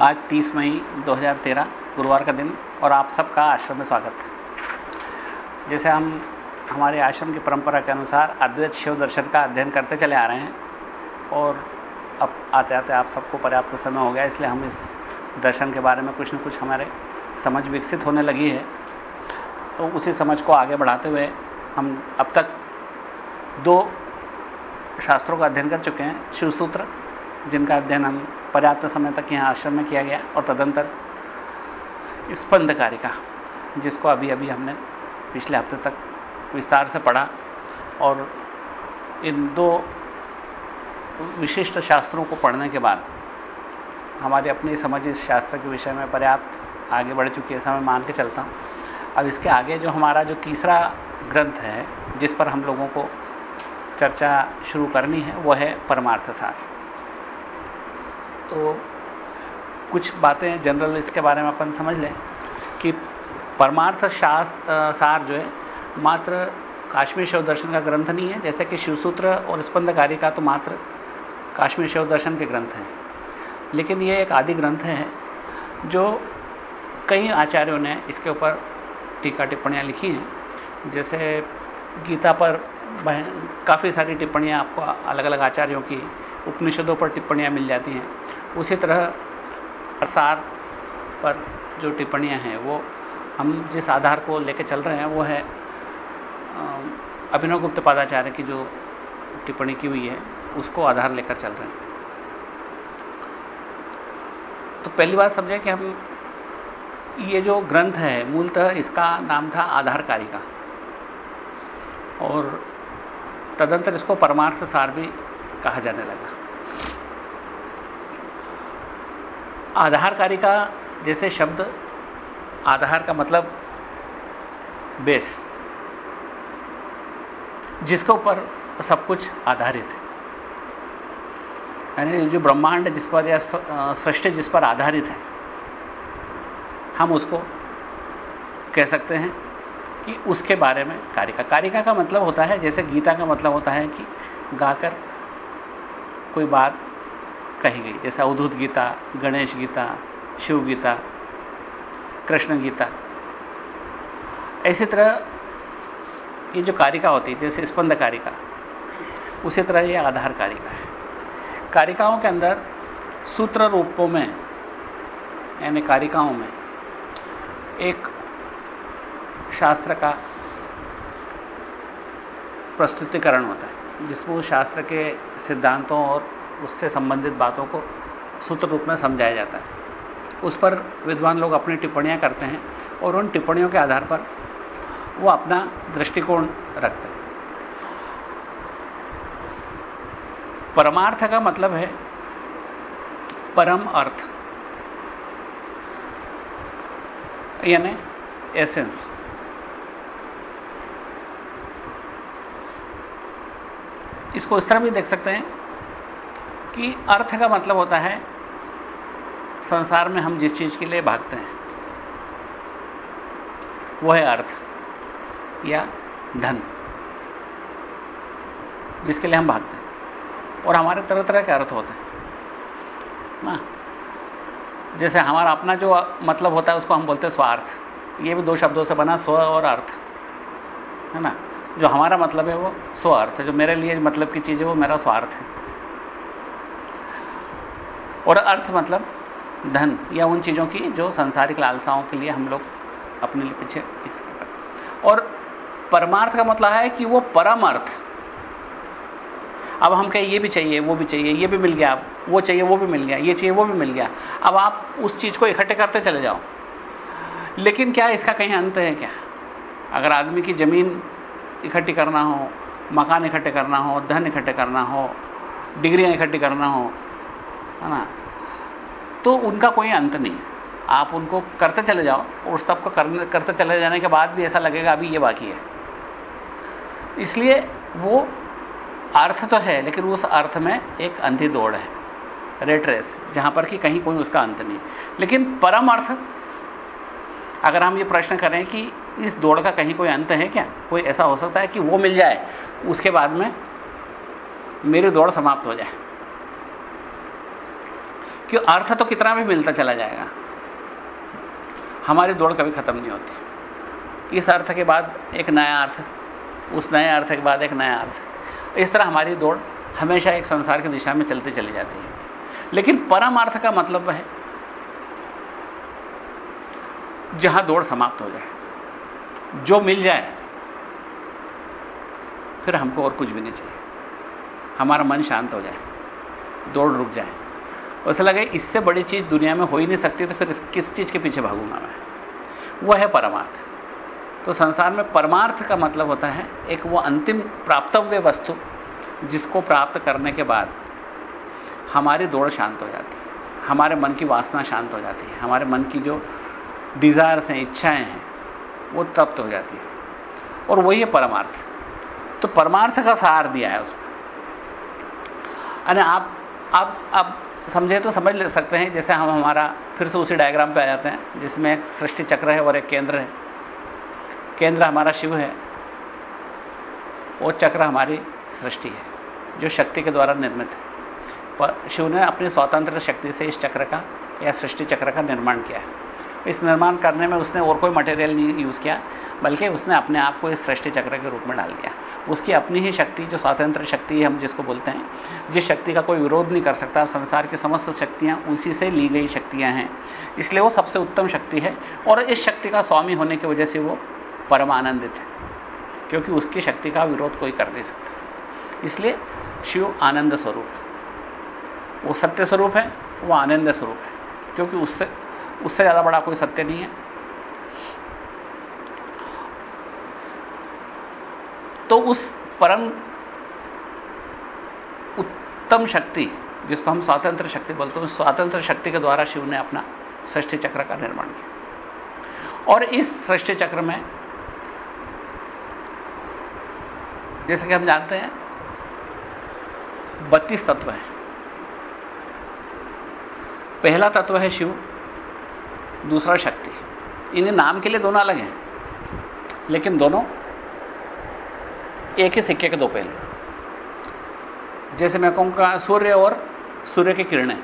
आज 30 मई 2013 गुरुवार का दिन और आप सबका आश्रम में स्वागत है। जैसे हम हमारे आश्रम की परंपरा के अनुसार अद्वैत शिव दर्शन का अध्ययन करते चले आ रहे हैं और अब आते आते आप सबको पर्याप्त समय हो गया, इसलिए हम इस दर्शन के बारे में कुछ न कुछ हमारे समझ विकसित होने लगी है। तो उसी समझ को आगे बढ़ाते हुए हम अब तक दो शास्त्रों का अध्ययन कर चुके हैं शिवसूत्र जिनका अध्ययन हम पर्याप्त समय तक यहाँ आश्रम में किया गया और तदंतर स्पंद कारिका जिसको अभी अभी हमने पिछले हफ़्ते तक विस्तार से पढ़ा और इन दो विशिष्ट शास्त्रों को पढ़ने के बाद हमारी अपनी समझ इस शास्त्र के विषय में पर्याप्त आगे बढ़ चुकी है, ऐसा मैं मान के चलता हूँ। अब इसके आगे जो हमारा जो तीसरा ग्रंथ है, जिस पर हम लोगों को चर्चा शुरू करनी है वह है परमार्थ सार। तो कुछ बातें जनरल इसके बारे में अपन समझ लें कि परमार्थ शास्त्र सार जो है, मात्र काश्मीर शिव दर्शन का ग्रंथ नहीं है। जैसे कि शिवसूत्र और स्पंदकारी का तो मात्र काश्मीर शिव दर्शन के ग्रंथ हैं। लेकिन ये एक आदि ग्रंथ है जो कई आचार्यों ने इसके ऊपर टीका टिप्पणियाँ लिखी हैं। जैसे गीता पर काफ़ी सारी टिप्पणियाँ आपको अलग अलग आचार्यों की उपनिषदों पर टिप्पणियाँ मिल जाती हैं। उसी तरह प्रसार पर जो टिप्पणियाँ हैं, वो हम जिस आधार को लेकर चल रहे हैं, वो है अभिनव गुप्त पादाचार्य की जो टिप्पणी की हुई है, उसको आधार लेकर चल रहे हैं। तो पहली बात समझें कि हम, ये जो ग्रंथ है, मूलतः इसका नाम था आधारकारी का। और तदंतर इसको परमार्थ सार भी कहा जाने लगा। आधारकारी का जैसे शब्द, आधार का मतलब बेस, जिसके ऊपर सब कुछ आधारित है। यानी जो ब्रह्मांड जिस पर या सृष्टि जिस पर आधारित है, हम उसको कह सकते हैं कि उसके बारे में कारिका। कारिका का मतलब होता है, जैसे गीता का मतलब होता है कि गाकर कोई बात कही गई। जैसे अवधूत गीता, गणेश गीता, शिव गीता, कृष्ण गीता। इसी तरह ये जो कारिका होती है, जैसे स्पंद कारिका, उसी तरह ये आधार कारिका है। कारिकाओं के अंदर सूत्र रूपों में, यानी कारिकाओं में, एक शास्त्र का प्रस्तुतिकरण होता है, जिसमें उस शास्त्र के सिद्धांतों और उससे संबंधित बातों को सूत्र रूप में समझाया जाता है। उस पर विद्वान लोग अपनी टिप्पणियाँ करते हैं और उन टिप्पणियों के आधार पर वो अपना दृष्टिकोण रखते हैं। परमार्थ का मतलब है परम अर्थ, यानी एसेंस इसको इस तरह भी देख सकते हैं कि अर्थ का मतलब होता है, संसार में हम जिस चीज़ के लिए भागते हैं वह है अर्थ या धन, जिसके लिए हम भागते हैं। और हमारे तरह तरह के अर्थ होते हैं। ना जैसे हमारा अपना जो मतलब होता है, उसको हम बोलते हैं स्वार्थ। ये भी दो शब्दों से बना, स्व और अर्थ। है ना? जो हमारा मतलब है, वो स्वार्थ जो मेरे लिए मतलब की चीज़ है, वो मेरा स्वार्थ है। और अर्थ मतलब धन, या उन चीज़ों की जो संसारिक लालसाओं के लिए हम लोग अपने लिए पीछे और परमार्थ का मतलब है कि वो परम अर्थ अब हम कहें, ये भी चाहिए, वो भी चाहिए, ये भी मिल गया, वो चाहिए, वो भी मिल गया, ये चाहिए, वो भी मिल गया। अब आप उस चीज़ को इकट्ठे करते चले जाओ। लेकिन क्या इसका कहीं अंत है क्या? अगर आदमी की ज़मीन इकट्ठी करना हो, मकान इकट्ठे करना हो, धन इकट्ठे करना हो, डिग्रियाँ इकट्ठी करना हो है ना? तो उनका कोई अंत नहीं। आप उनको करते चले जाओ और सबको करने, करते चले जाने के बाद भी ऐसा लगेगा अभी ये बाकी है। इसलिए वो अर्थ तो है, लेकिन उस अर्थ में एक अंधी दौड़ है रेट रेस जहाँ पर कि कहीं कोई उसका अंत नहीं। लेकिन परम अर्थ, अगर हम ये प्रश्न करें कि इस दौड़ का कहीं कोई अंत है क्या? कोई ऐसा हो सकता है कि वो मिल जाए, उसके बाद में मेरी दौड़ समाप्त हो जाए। कि अर्थ तो कितना भी मिलता चला जाएगा। हमारी दौड़ कभी खत्म नहीं होती। इस अर्थ के बाद एक नया अर्थ, उस नए अर्थ के बाद एक नया अर्थ। इस तरह हमारी दौड़ हमेशा एक संसार की दिशा में चलती चली जाती है। लेकिन परम अर्थ का मतलब है, जहाँ दौड़ समाप्त हो जाए। जो मिल जाए, फिर हमको और कुछ भी नहीं चाहिए। हमारा मन शांत हो जाए। दौड़ रुक जाए। ऐसा लगे इससे बड़ी चीज़ दुनिया में हो ही नहीं सकती तो फिर किस चीज़ के पीछे भागूँगा मैं? वह है परमार्थ। तो संसार में परमार्थ का मतलब होता है एक वो अंतिम प्राप्तव्य वस्तु, जिसको प्राप्त करने के बाद हमारी दौड़ शांत हो जाती है, हमारे मन की वासना शांत हो जाती है, हमारे मन की जो डिजायर्स हैं, इच्छाएँ हैं, वो तप्त हो जाती है। और वही है परमार्थ। तो परमार्थ का सहार दिया है उसमें अरे आप आप आप समझे तो समझ ले सकते हैं, जैसे हम हमारा फिर से उसी डायग्राम पे आ जाते हैं, जिसमें एक सृष्टि चक्र है और एक केंद्र है। केंद्र हमारा शिव है, वो चक्र हमारी सृष्टि है, जो शक्ति के द्वारा निर्मित है। पर शिव ने अपनी स्वतंत्र शक्ति से इस चक्र का, या सृष्टि चक्र का निर्माण किया है। इस निर्माण करने में उसने और कोई मटेरियल नहीं यूज़ किया, बल्कि उसने अपने आप को इस सृष्टि चक्र के रूप में डाल दिया। उसकी अपनी ही शक्ति, जो स्वतंत्र शक्ति है हम जिसको बोलते हैं, जिस शक्ति का कोई विरोध नहीं कर सकता, संसार की समस्त शक्तियाँ उसी से ली गई शक्तियाँ हैं। इसलिए वो सबसे उत्तम शक्ति है और इस शक्ति का स्वामी होने की वजह से वो परम आनंदित है, क्योंकि उसकी शक्ति का विरोध कोई कर नहीं सकता। इसलिए शिव आनंद स्वरूप है। वो सत्य स्वरूप है, वो आनंद स्वरूप है, क्योंकि उससे उससे ज़्यादा बड़ा कोई सत्य नहीं है। तो उस परम उत्तम शक्ति, जिसको हम स्वतंत्र शक्ति बोलते हैं, उस स्वतंत्र शक्ति के द्वारा शिव ने अपना सृष्टि चक्र का निर्माण किया। और इस सृष्टि चक्र में, जैसे कि हम जानते हैं, बत्तीस तत्व हैं। पहला तत्व है शिव, दूसरा शक्ति। इन्हें नाम के लिए दोनों अलग हैं, लेकिन दोनों एक ही सिक्के के दो पहलू। जैसे मैं कहूँगा सूर्य और सूर्य की किरणें।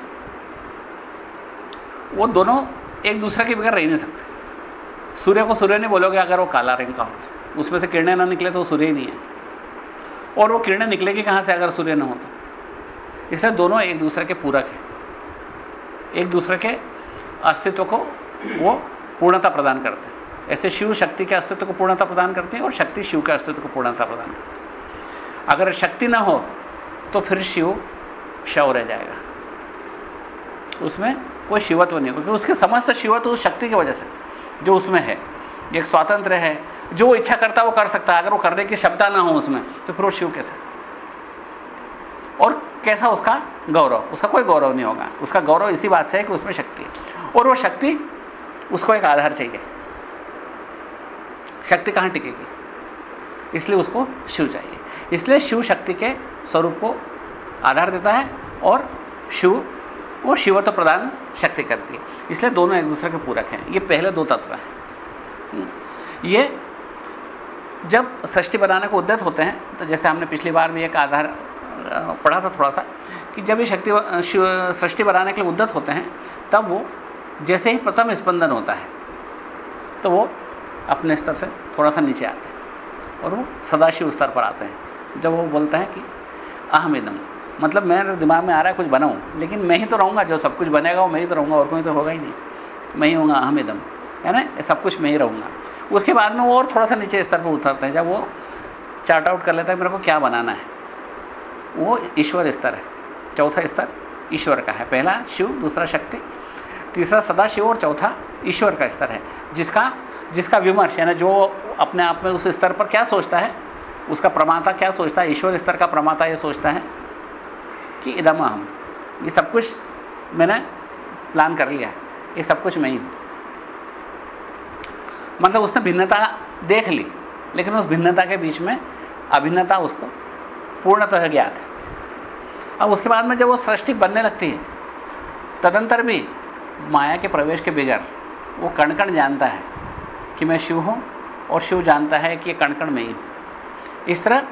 वो दोनों एक दूसरे के बगैर रह नहीं सकते। सूर्य को सूर्य नहीं बोलोगे अगर वो काला रंग का हो। उसमें से किरणें ना निकले तो वो सूर्य ही नहीं है। और वो किरणें निकलेगी कहाँ से अगर सूर्य ना हो तो इसलिए दोनों एक दूसरे के पूरक हैं। एक दूसरे के अस्तित्व को वो पूर्णता प्रदान करते हैं। ऐसे शिव शक्ति के अस्तित्व को पूर्णता प्रदान करती है और शक्ति शिव के अस्तित्व को पूर्णता प्रदान करती है। अगर शक्ति ना हो तो फिर शिव शव रह जाएगा। उसमें कोई शिवत्व नहीं, क्योंकि उसके समस्त शिवत्व उस शक्ति की वजह से, जो उसमें है। एक स्वातंत्र है, जो वो इच्छा करता वो कर सकता है। अगर वो करने की क्षमता ना हो उसमें तो फिर वो शिव कैसे? और कैसा उसका गौरव? उसका कोई गौरव नहीं होगा। उसका गौरव इसी बात से है कि उसमें शक्ति है। और वो शक्ति, उसको एक आधार चाहिए। शक्ति कहाँ टिकेगी? इसलिए उसको शिव चाहिए। इसलिए शिव शक्ति के स्वरूप को आधार देता है और शिव को शिवत्व प्रदान शक्ति करती है। इसलिए दोनों एक दूसरे के पूरक हैं। ये पहले दो तत्व हैं। ये जब सृष्टि बनाने को उद्यत होते हैं तो जैसे हमने पिछली बार भी एक आधार पढ़ा था थोड़ा सा, कि जब ये शक्ति सृष्टि बनाने के लिए उद्यत होते हैं, तब वो जैसे ही प्रथम स्पंदन होता है तो वो अपने स्तर से थोड़ा सा नीचे आते हैं और वो सदाशिव स्तर पर आते हैं। जब वो बोलते हैं कि अहम इदम मतलब मेरे दिमाग में आ रहा है कुछ बनाऊँ लेकिन मैं ही तो रहूँगा, जो सब कुछ बनेगा वो मैं ही तो रहूँगा और कोई तो होगा ही नहीं। मैं ही हूँगा अहम इदम है ना? सब कुछ मैं ही रहूँगा। उसके बाद में वो और थोड़ा सा नीचे स्तर पर उतरते हैं। जब वो चार्ट आउट कर लेता है, मेरे को क्या बनाना है? वो ईश्वर स्तर है। चौथा स्तर ईश्वर का है। पहला शिव, दूसरा शक्ति, तीसरा सदा शिव और चौथा ईश्वर का स्तर है, जिसका जिसका विमर्श, यानी जो अपने आप में उस स्तर पर क्या सोचता है, उसका प्रमाता क्या सोचता है, ईश्वर स्तर का प्रमाता यह सोचता है कि इदम हम ये सब कुछ मैंने प्लान कर लिया ये सब कुछ मैं ही हूँ। मतलब उसने भिन्नता देख ली, लेकिन उस भिन्नता के बीच में अभिन्नता उसको पूर्णतः ज्ञात है। अब उसके बाद में जब वो सृष्टि बनने लगती है, तदंतर भी माया के प्रवेश के बगैर वो कण कण जानता है। कि मैं शिव हूँ और शिव जानता है कि कण कण में ही हूँ। इस तरह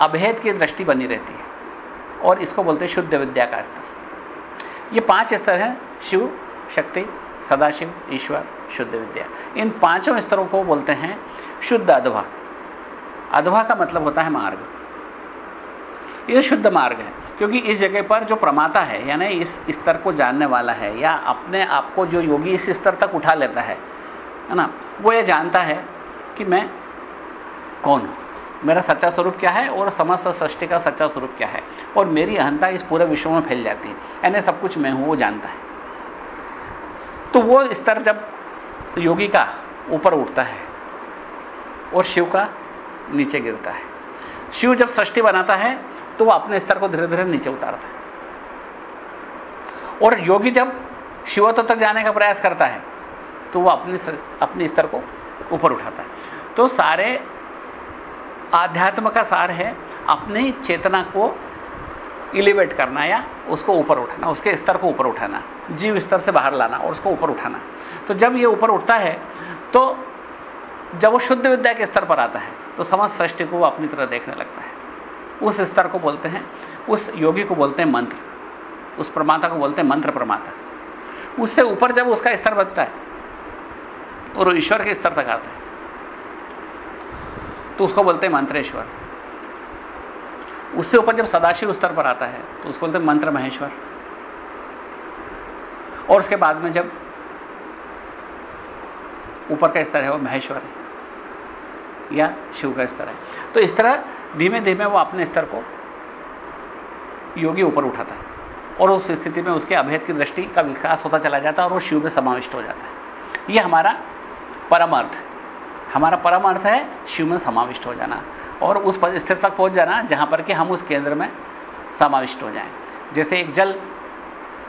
अभेद की दृष्टि बनी रहती है और इसको बोलते हैं शुद्ध विद्या का स्तर। ये पाँच स्तर हैं, शिव, शक्ति, सदाशिव, ईश्वर, शुद्ध विद्या। इन पाँचों स्तरों को बोलते हैं शुद्ध अधवा। अधवा का मतलब होता है मार्ग। यह शुद्ध मार्ग है, क्योंकि इस जगह पर जो प्रमाता है, यानी इस स्तर को जानने वाला है, या अपने आप को जो योगी इस स्तर तक उठा लेता है है ना? वो ये जानता है कि मैं कौन हूँ? मेरा सच्चा स्वरूप क्या है और समस्त सृष्टि का सच्चा स्वरूप क्या है? और मेरी अहंता इस पूरे विश्व में फैल जाती है। यानी सब कुछ मैं हूँ, वो जानता है। तो वो स्तर जब योगी का ऊपर उठता है और शिव का नीचे गिरता है, शिव जब सृष्टि बनाता है तो वह अपने स्तर को धीरे धीरे नीचे उतारता है। और योगी जब शिवत्व तक जाने का प्रयास करता है तो वो अपने अपने स्तर को ऊपर उठाता है। तो सारे आध्यात्म का सार है अपनी चेतना को इलिवेट करना या उसको ऊपर उठाना, उसके स्तर को ऊपर उठाना, जीव स्तर से बाहर लाना और उसको ऊपर उठाना। तो जब ये ऊपर उठता है तो जब वो शुद्ध विद्या के स्तर पर आता है तो समस्त सृष्टि को वो अपनी तरह देखने लगता है। उस स्तर को बोलते हैं, उस योगी को बोलते हैं मंत्र, उस प्रमाता को बोलते हैं मंत्र प्रमाता उससे ऊपर जब उसका स्तर बनता है और ईश्वर के स्तर तक आता है। तो उसको बोलते हैं मंत्रेश्वर। उससे ऊपर जब सदाशिव स्तर पर आता है तो उसको बोलते हैं मंत्र महेश्वर। और उसके बाद में जब ऊपर का स्तर है, वो महेश्वर है, या शिव का स्तर है। तो इस तरह धीमे धीमे वो अपने स्तर को योगी ऊपर उठाता है। और उस स्थिति में उसके अभेद की दृष्टि का विकास होता चला जाता है और वो शिव में समाविष्ट हो जाता है। यह हमारा परम अर्थ हमारा परम अर्थ है शिव में समाविष्ट हो जाना और उस स्थिति तक पहुँच जाना जहाँ पर कि हम उस केंद्र में समाविष्ट हो जाएँ। जैसे एक जल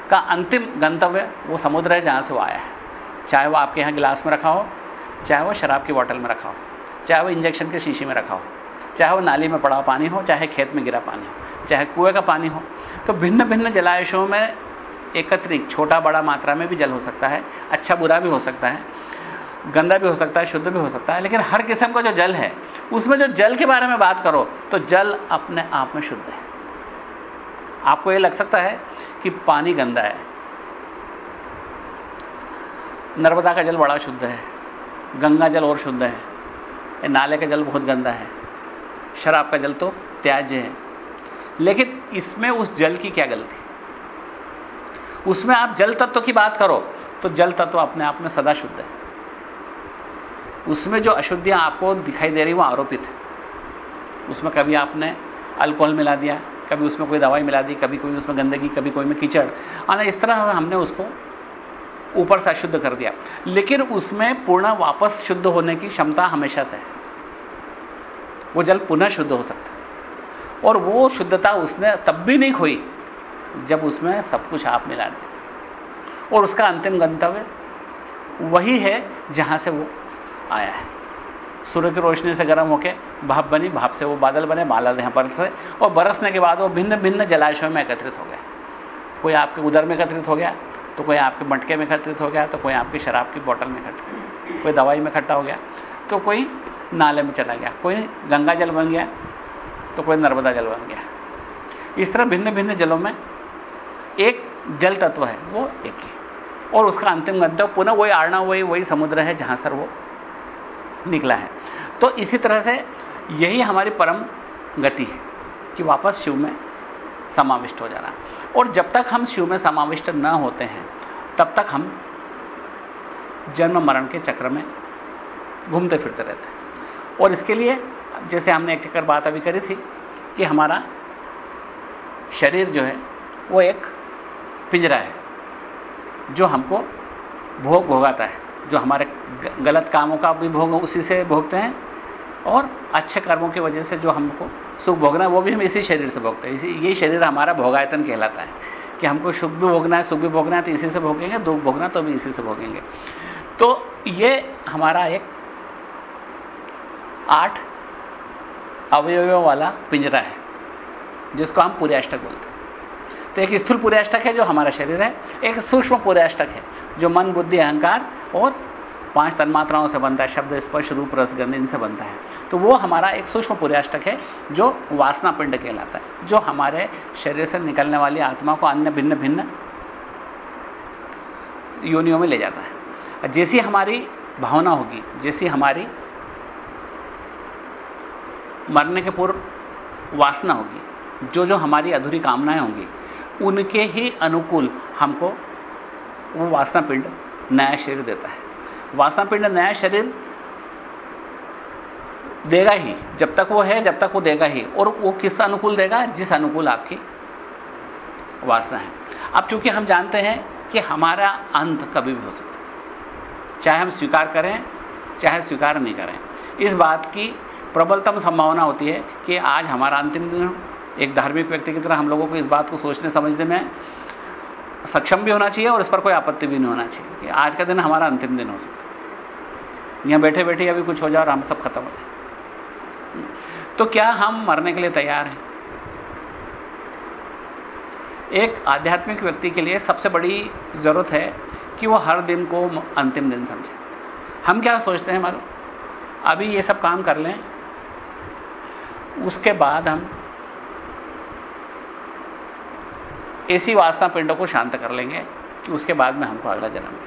का अंतिम गंतव्य वो समुद्र है जहाँ से वो आया है। चाहे वो आपके यहाँ गिलास में रखा हो, चाहे वो शराब की बोतल में रखा हो, चाहे वो इंजेक्शन के शीशे में रखा हो, चाहे वो नाली में पड़ा पानी हो, चाहे खेत में गिरा पानी हो, चाहे कुएँ का पानी हो तो भिन्न भिन्न जलाशयों में एकत्रित छोटा बड़ा मात्रा में भी जल हो सकता है अच्छा बुरा भी हो सकता है। गंदा भी हो सकता है, शुद्ध भी हो सकता है, लेकिन हर किस्म का जो जल है, उसमें जो जल के बारे में बात करो तो जल अपने आप में शुद्ध है। आपको यह लग सकता है कि पानी गंदा है। नर्मदा का जल बड़ा शुद्ध है, गंगा जल और शुद्ध है नाले का जल बहुत गंदा है, शराब का जल तो त्याज्य है। लेकिन इसमें उस जल की क्या गलती? उसमें आप जल तत्व की बात करो तो जल तत्व अपने आप में सदा शुद्ध है। उसमें जो अशुद्धियाँ आपको दिखाई दे रही वो आरोपित है। उसमें कभी आपने अल्कोहल मिला दिया, कभी उसमें कोई दवाई मिला दी, कभी कोई उसमें गंदगी, कभी कोई में कीचड़। आना इस तरह हमने उसको ऊपर से अशुद्ध कर दिया। लेकिन उसमें पूर्ण वापस शुद्ध होने की क्षमता हमेशा से है। वो जल पुनः शुद्ध हो सकता है। और वो शुद्धता उसने तब भी नहीं खोई, जब उसमें सब कुछ आप मिला दिया। और उसका अंतिम गंतव्य वही है जहाँ से वो आया है। सूर्य की रोशनी से गर्म होकर भाप बनी, भाप से वो बादल बने, बादल यहाँ बरसे और बरसने के बाद वो भिन्न भिन्न जलाशयों में एकत्रित हो गया। कोई आपके उदर में एकत्रित हो गया तो कोई आपके मटके में एकत्रित हो गया तो कोई आपकी शराब की बोतल में इकट्ठा कोई दवाई में इकट्ठा हो गया तो कोई नाले में चला गया। कोई गंगा जल बन गया तो कोई नर्मदा जल बन गया। इस तरह भिन्न भिन्न जलों में एक जल तत्व है, वो एक ही। और उसका अंतिम गंतव्य पुनः वही आड़ना वही वही समुद्र है जहाँ सर वो निकला है। तो इसी तरह से यही हमारी परम गति है कि वापस शिव में समाविष्ट हो जाना। और जब तक हम शिव में समाविष्ट न होते हैं, तब तक हम जन्म मरण के चक्र में घूमते फिरते रहते हैं। और इसके लिए जैसे हमने एक चक्कर बात अभी करी थी कि हमारा शरीर जो है, वो एक पिंजरा है, जो हमको भोग भोगाता है। जो हमारे गलत कामों का भी भोग उसी से भोगते हैं और अच्छे कर्मों की वजह से जो हमको सुख भोगना है, वो भी हम इसी शरीर से भोगते हैं। इसी, ये शरीर हमारा भोगायतन कहलाता है कि हमको सुख भी भोगना है, सुख भी भोगना है तो इसी से भोगेंगे, दुख भोगना तो भी इसी से भोगेंगे। तो ये हमारा एक आठ अवयवों वाला पिंजरा है, जिसको हम पूर्याष्टक बोलते हैं। तो एक स्थूल पूरे अष्टक है जो हमारा शरीर है, एक सूक्ष्म पूरे अष्टक है। जो मन, बुद्धि, अहंकार और पाँच तन्मात्राओं से बनता है, शब्द, स्पर्श, रूप, रस, गंध, इनसे बनता है। तो वो हमारा एक सूक्ष्म पुर्याष्टक है, जो वासना पिंड कहलाता है, जो हमारे शरीर से निकलने वाली आत्मा को अन्य भिन्न भिन्न योनियों में ले जाता है। जैसी हमारी भावना होगी, जैसी हमारी मरने के पूर्व वासना होगी, जो जो हमारी अधूरी कामनाएँ होंगी, उनके ही अनुकूल हमको वो वासना पिंड नया शरीर देता है। वासना पिंड नया शरीर देगा ही, जब तक वो है, जब तक वो देगा ही। और वो किस अनुकूल देगा? जिस अनुकूल आपकी वासना है। अब चूँकि हम जानते हैं कि हमारा अंत कभी भी हो सकता है। चाहे हम स्वीकार करें, चाहे स्वीकार नहीं करें। इस बात की प्रबलतम संभावना होती है कि आज हमारा अंतिम दिन एक धार्मिक व्यक्ति की तरह हम लोगों को इस बात को सोचने, समझने में सक्षम भी होना चाहिए और इस पर कोई आपत्ति भी नहीं होना चाहिए आज का दिन हमारा अंतिम दिन हो सकता है। यहाँ बैठे बैठे अभी कुछ हो जाए और हम सब खत्म हो जाए। तो क्या हम मरने के लिए तैयार हैं? एक आध्यात्मिक व्यक्ति के लिए सबसे बड़ी ज़रूरत है कि वो हर दिन को अंतिम दिन समझे। हम क्या सोचते हैं मालूम? अभी ये सब काम कर लें, उसके बाद हम ऐसी वासना पिंडों को शांत कर लेंगे कि उसके बाद में हमको अगला जन्म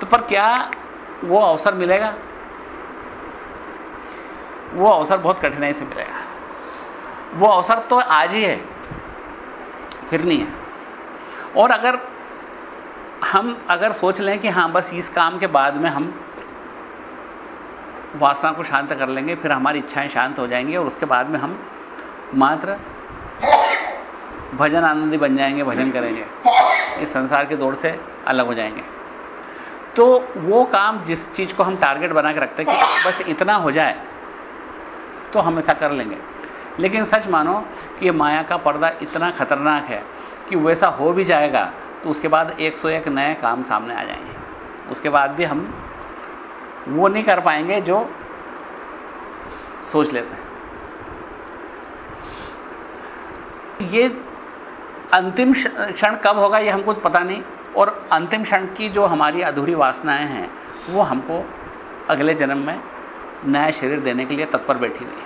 तो पर क्या वो अवसर मिलेगा? वो अवसर बहुत कठिनाई से मिलेगा। वो अवसर तो आज ही है, फिर नहीं है। और अगर हम अगर सोच लें कि हाँ, बस इस काम के बाद में हम वासना को शांत कर लेंगे, फिर हमारी इच्छाएँ शांत हो जाएँगी और उसके बाद में हम मात्र भजन आनंदी बन जाएँगे, भजन करेंगे। इस संसार के दौड़ से अलग हो जाएँगे। तो वो काम जिस चीज़ को हम टारगेट बना के रखते हैं कि बस इतना हो जाए तो हम ऐसा कर लेंगे। लेकिन सच मानो कि ये माया का पर्दा इतना खतरनाक है कि वैसा हो भी जाएगा तो उसके बाद 101 नए काम सामने आ जाएँगे। उसके बाद भी हम वो नहीं कर पाएँगे जो सोच लेते हैं। ये अंतिम क्षण कब होगा ये हमको पता नहीं। और अंतिम क्षण की जो हमारी अधूरी वासनाएँ हैं, वो हमको अगले जन्म में नया शरीर देने के लिए तत्पर बैठी हुई है।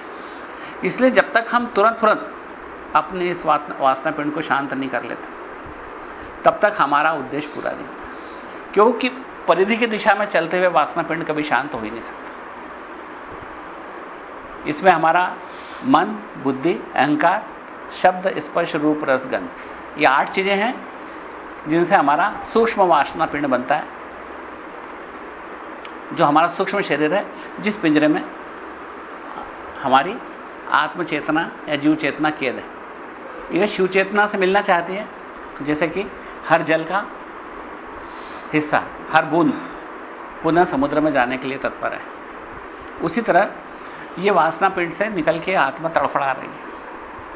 इसलिए जब तक हम तुरंत तुरंत अपने इस वासना पिंड को शांत नहीं कर लेते, तब तक हमारा उद्देश्य पूरा नहीं होता। क्योंकि परिधि की दिशा में चलते हुए वासना पिंड कभी शांत हो ही नहीं सकता। इसमें हमारा मन, बुद्धि, अहंकार शब्द स्पर्श रूप रसगन। ये आठ चीज़ें हैं जिनसे हमारा सूक्ष्म वासना पिंड बनता है, जो हमारा सूक्ष्म शरीर है, जिस पिंजरे में हमारी आत्मचेतना या जीव चेतना कैद है। यह शिव चेतना से मिलना चाहती है, जैसे कि हर जल का हिस्सा, हर बूंद पुनः समुद्र में जाने के लिए तत्पर है। उसी तरह यह वासना पिंड से निकल के आत्मा तड़फड़ा रही है।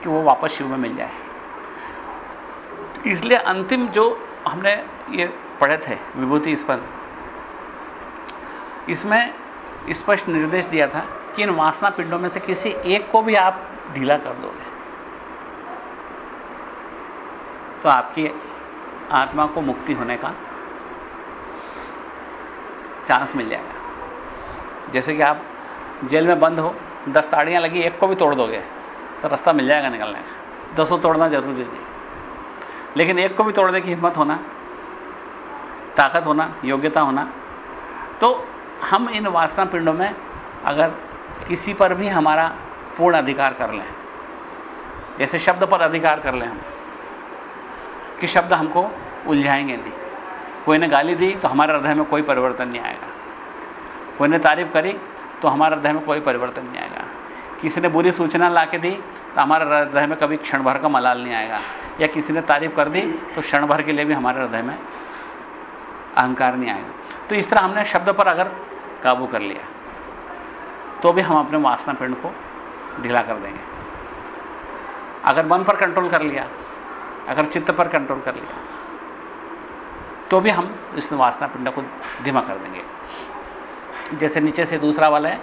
कि वो वापस शिव में मिल जाए। इसलिए अंतिम जो हमने ये पढ़े थे, विभूति स्पंद इसमें स्पष्ट इस निर्देश दिया था कि इन वासना पिंडों में से किसी एक को भी आप ढीला कर दोगे। तो आपकी आत्मा को मुक्ति होने का चांस मिल जाएगा। जैसे कि आप जेल में बंद हो, दस ताड़ियाँ लगी, एक को भी तोड़ दोगे। तो रास्ता मिल जाएगा निकलने का। दसों तोड़ना ज़रूरी नहीं लेकिन एक को भी तोड़ने की हिम्मत होना, ताकत होना, योग्यता होना। तो हम इन वासना पिंडों में अगर किसी पर भी हमारा पूर्ण अधिकार कर लें, जैसे शब्द पर अधिकार कर लें हम, कि शब्द हमको उलझाएँगे नहीं। कोई ने गाली दी तो हमारे हृदय में कोई परिवर्तन नहीं आएगा। कोई ने तारीफ़ करी तो हमारे हृदय में कोई परिवर्तन नहीं आएगा। किसी ने बुरी सूचना ला के दी तो हमारे हृदय में कभी क्षण भर का मलाल नहीं आएगा। या किसी ने तारीफ़ कर दी तो क्षण भर के लिए भी हमारे हृदय में अहंकार नहीं आएगा। तो इस तरह हमने शब्द पर अगर काबू कर लिया तो भी हम अपने वासना पिंड को ढीला कर देंगे। अगर मन पर कंट्रोल कर लिया, अगर चित्त पर कंट्रोल कर लिया तो भी हम इस वासना पिंड को धीमा कर देंगे। जैसे नीचे से दूसरा वाला है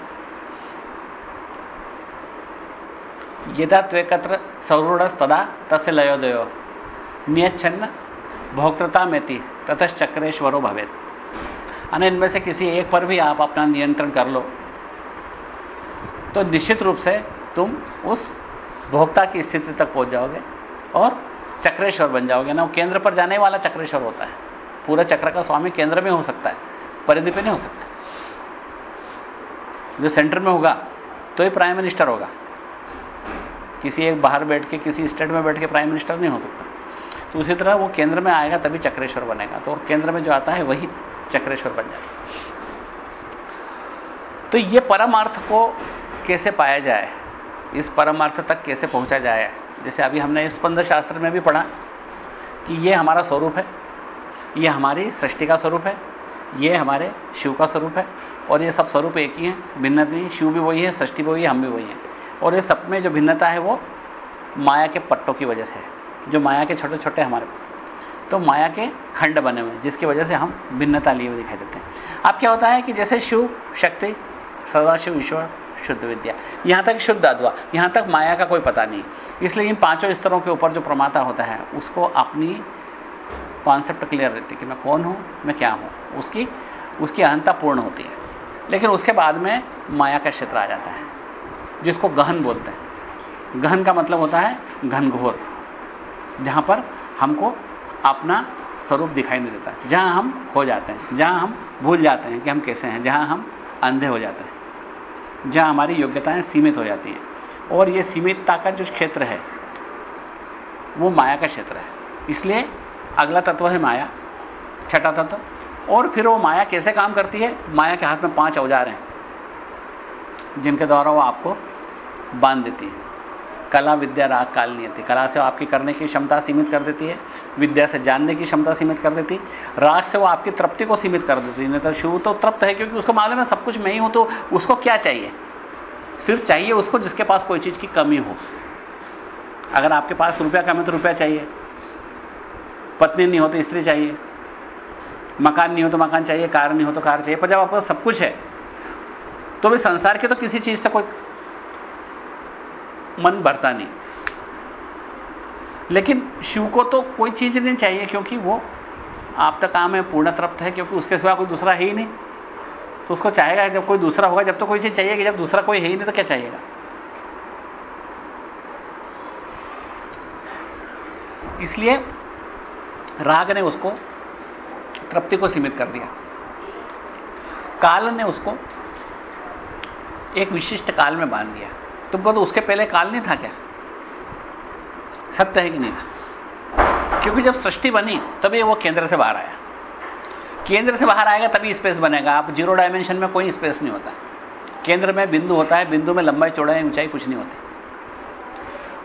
यदा त्वेकत्र सौरूढ़ तदा तस्य लयोदयो। नियच्छन्न भोक्तृता में थी ततश्चक्रेश्वरो भवेत। अने इनमें से किसी एक पर भी आप अपना नियंत्रण कर लो। तो निश्चित रूप से तुम उस भोक्ता की स्थिति तक पहुँच जाओगे और चक्रेश्वर बन जाओगे। ना वो केंद्र पर जाने वाला चक्रेश्वर होता है। पूरा चक्र का स्वामी केंद्र में हो सकता है, परिधि पे नहीं हो सकता। जो सेंटर में होगा तो ही प्राइम मिनिस्टर होगा। किसी एक बाहर बैठ के, किसी स्टेट में बैठ के प्राइम मिनिस्टर नहीं हो सकता। तो उसी तरह वो केंद्र में आएगा, तभी चक्रेश्वर बनेगा। तो और केंद्र में जो आता है, वही चक्रेश्वर बन जाएगा तो ये परमार्थ को कैसे पाया जाए? इस परमार्थ तक कैसे पहुँचा जाए? जैसे अभी हमने स्पंद शास्त्र में भी पढ़ा कि ये हमारा स्वरूप है, ये हमारी सृष्टि का स्वरूप है, ये हमारे शिव का स्वरूप है, और ये सब स्वरूप एक ही है, भिन्न नहीं, शिव भी वही है, सृष्टि भी वही है, हम भी वही हैं। और ये सब में जो भिन्नता है वो माया के पट्टों की वजह से है। जो माया के छोटे छोटे हमारे तो माया के खंड बने हुए जिसकी वजह से हम भिन्नता लिए हुए दिखाई देते हैं। अब क्या होता है कि जैसे शिव शक्ति सदाशिव ईश्वर, शुद्ध विद्या। यहाँ तक शुद्ध अद्वा यहाँ तक माया का कोई पता नहीं। इसलिए इन पाँचों स्तरों के ऊपर जो प्रमाता होता है, उसको अपनी कॉन्सेप्ट क्लियर रहती है कि मैं कौन हूँ, मैं क्या हूँ। उसकी उसकी अहंता पूर्ण होती है। लेकिन उसके बाद में माया का क्षेत्र आ जाता है। जिसको गहन बोलते हैं। गहन का मतलब होता है घनघोर, जहाँ पर हमको अपना स्वरूप दिखाई नहीं देता, जहाँ हम खो जाते हैं, जहाँ हम भूल जाते हैं कि हम कैसे हैं, जहाँ हम अंधे हो जाते हैं, जहाँ हमारी योग्यताएँ सीमित हो जाती हैं। और यह सीमितता का जो क्षेत्र है, वो माया का क्षेत्र है। इसलिए अगला तत्व है माया, छठा तत्व। और फिर वो माया कैसे काम करती है? माया के हाथ में पाँच औज़ार हैं। जिनके द्वारा वो आपको बाँध देती है। कला विद्या राग काल नियति कला से वो आपकी करने की क्षमता सीमित कर देती है, विद्या से जानने की क्षमता सीमित कर देती, राग से वो आपकी तृप्ति को सीमित कर देती है। नहीं तो शिव तो तृप्त है, क्योंकि उसको मालूम है सब कुछ मैं ही हूँ तो उसको क्या चाहिए? सिर्फ़ चाहिए उसको जिसके पास कोई चीज़ की कमी हो। अगर आपके पास रुपया कम है तो रुपया चाहिए। पत्नी नहीं हो तो स्त्री चाहिए। मकान नहीं हो तो मकान चाहिए, कार नहीं हो तो कार चाहिए। पर जब आपको सब कुछ है तो भी संसार के तो किसी चीज़ से कोई मन भरता नहीं। लेकिन शिव को तो कोई चीज़ नहीं चाहिए, क्योंकि वो आप तक काम है पूर्ण तृप्त है, क्योंकि उसके सिवा कोई दूसरा है ही नहीं। तो उसको चाहेगा, जब कोई दूसरा होगा, जब तो कोई चीज़ चाहिएगी जब दूसरा कोई है ही नहीं तो क्या चाहिएगा? इसलिए राग ने उसको तृप्ति को सीमित कर दिया। काल ने उसको एक विशिष्ट काल में बाँध दिया। तुमको तो उसके पहले काल नहीं था क्या? सत्य है कि नहीं था? क्योंकि जब सृष्टि बनी, तभी वो केंद्र से बाहर आया। केंद्र से बाहर आएगा, तभी स्पेस बनेगा। आप ज़ीरो डायमेंशन में कोई स्पेस नहीं होता। केंद्र में बिंदु होता है, बिंदु में लंबाई, चौड़ाई, ऊंचाई कुछ नहीं होती।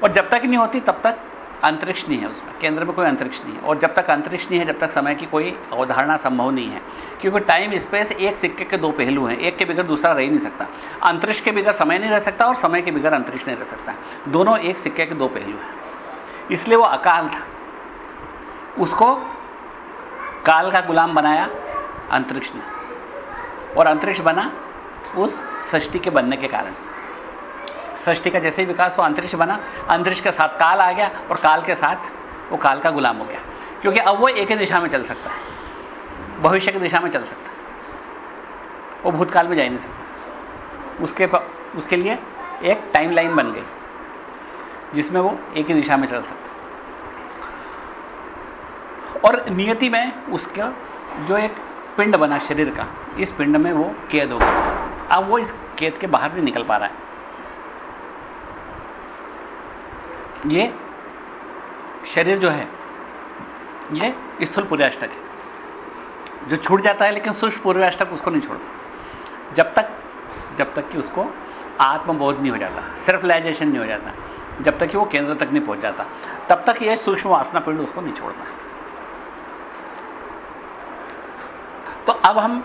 और जब तक नहीं होती, तब तक अंतरिक्ष नहीं है उसमें, केंद्र में कोई अंतरिक्ष नहीं है। और जब तक अंतरिक्ष नहीं है, जब तक समय की कोई अवधारणा संभव नहीं है। क्योंकि टाइम स्पेस एक सिक्के के दो पहलू हैं, एक के बिगड़ दूसरा रह ही नहीं सकता। अंतरिक्ष के बिगड़ समय नहीं रह सकता और समय के बिगड़ अंतरिक्ष नहीं रह सकता। दोनों एक सिक्के के दो पहलू हैं। इसलिए वो अकाल था। उसको काल का गुलाम बनाया अंतरिक्ष ने। और अंतरिक्ष बना उस सृष्टि के बनने के कारण। सृष्टि का जैसे ही विकास हो अंतरिक्ष बना, अंतरिक्ष के साथ काल आ गया और काल के साथ वो काल का गुलाम हो गया। क्योंकि अब वो एक ही दिशा में चल सकता है, भविष्य की दिशा में चल सकता है। वो भूतकाल में जा ही नहीं सकता। उसके उसके लिए एक टाइमलाइन बन गई, जिसमें वो एक ही दिशा में चल सकता और नियति में उसका जो एक पिंड बना शरीर का, इस पिंड में वो कैद हो गया। अब वो इस कैद के बाहर नहीं निकल पा रहा है। ये शरीर जो है, ये स्थूल पूर्वाष्टक है। जो छूट जाता है लेकिन सूक्ष्म पूर्वाष्टक उसको नहीं छोड़ता। जब तक जब तक कि उसको आत्मबोध नहीं हो जाता सेल्फलाइजेशन नहीं हो जाता, जब तक कि वो केंद्र तक नहीं पहुँच जाता, तब तक ये सूक्ष्म वासना पिंड उसको नहीं छोड़ता। तो अब हम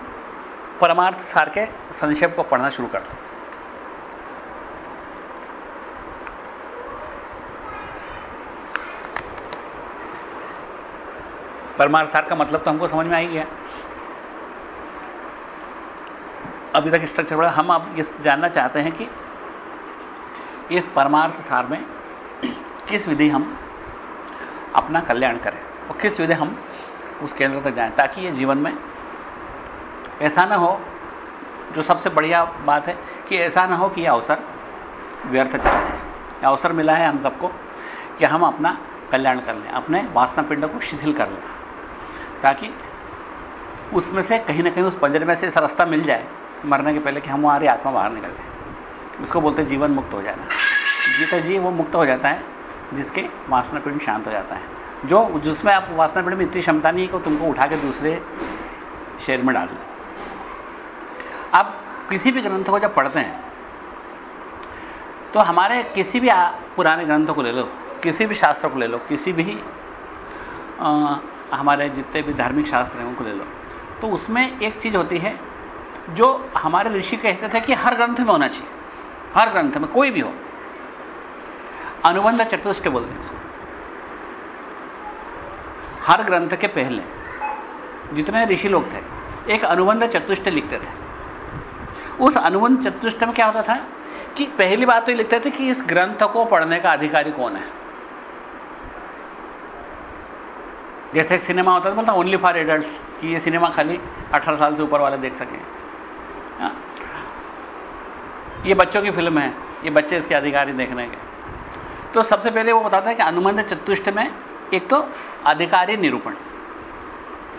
परमार्थ सार के संक्षेप को पढ़ना शुरू करते हैं। परमार्थ सार का मतलब तो हमको समझ में आ ही गया। अभी तक स्ट्रक्चर बड़ा हम अब ये जानना चाहते हैं कि इस परमार्थ सार में किस विधि हम अपना कल्याण करें और किस विधि हम उस केंद्र तक जाएँ ताकि ये जीवन में ऐसा ना हो, जो सबसे बढ़िया बात है कि ऐसा ना हो कि यह अवसर व्यर्थ चला जाए। अवसर मिला है हम सबको कि हम अपना कल्याण कर लें, अपने वासना पिंड को शिथिल कर लें। ताकि उसमें से कहीं ना कहीं उस पंजर में से ऐसा रास्ता मिल जाए मरने के पहले कि हम हमारी आत्मा बाहर निकल जाए। उसको बोलते हैं जीवन मुक्त हो जाना। जीता जी वो मुक्त हो जाता है, जिसके वासना पिंड शांत हो जाता है। जो जिसमें आप वासना पिंड में इतनी क्षमता नहीं है कि तुमको उठा के दूसरे शेर में डाल दें। आप किसी भी ग्रंथ को जब पढ़ते हैं तो हमारे किसी भी पुराने ग्रंथों को ले लो, किसी भी शास्त्र को ले लो, किसी भी हमारे जितने भी धार्मिक शास्त्र हैं, उनको ले लो। तो उसमें एक चीज़ होती है, जो हमारे ऋषि कहते थे कि हर ग्रंथ में होना चाहिए। हर ग्रंथ में, कोई भी हो। अनुबंध चतुष्ट बोलते हैं हर ग्रंथ के पहले, जितने ऋषि लोग थे, एक अनुबंध चतुष्ट लिखते थे। उस अनुबंध चतुष्ट में क्या होता था कि पहली बात तो ये लिखते थे कि इस ग्रंथ को पढ़ने का अधिकारी कौन है? जैसे एक सिनेमा होता था, बोलता ओनली फॉर एडल्ट कि ये सिनेमा खाली 18 साल से ऊपर वाले देख सकें। हाँ। ये बच्चों की फ़िल्म है, ये बच्चे इसके अधिकारी देखने के। तो सबसे पहले वो बताता है कि अनुबंध चतुष्ट में एक तो अधिकारी निरूपण,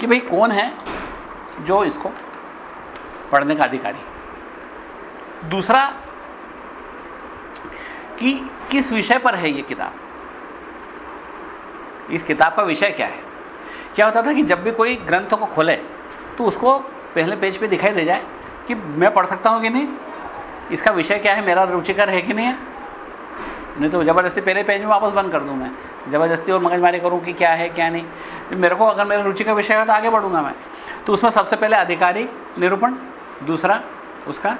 कि भाई कौन है जो इसको पढ़ने का अधिकारी। दूसरा, कि किस विषय पर है यह किताब? इस किताब का विषय क्या है? क्या होता था कि जब भी कोई ग्रंथ को खोले तो उसको पहले पेज पे दिखाई दे जाए कि मैं पढ़ सकता हूँ कि नहीं, इसका विषय क्या है, मेरा रुचिकर है कि नहीं है? नहीं तो ज़बरदस्ती पहले पेज में वापस बंद कर दूँ मैं। ज़बरदस्ती और मगजमारी करूँ कि क्या है, क्या नहीं। मेरे को अगर मेरा रुचि का विषय है तो आगे बढ़ूँगा मैं। तो उसमें सबसे पहले अधिकारी निरूपण, दूसरा उसका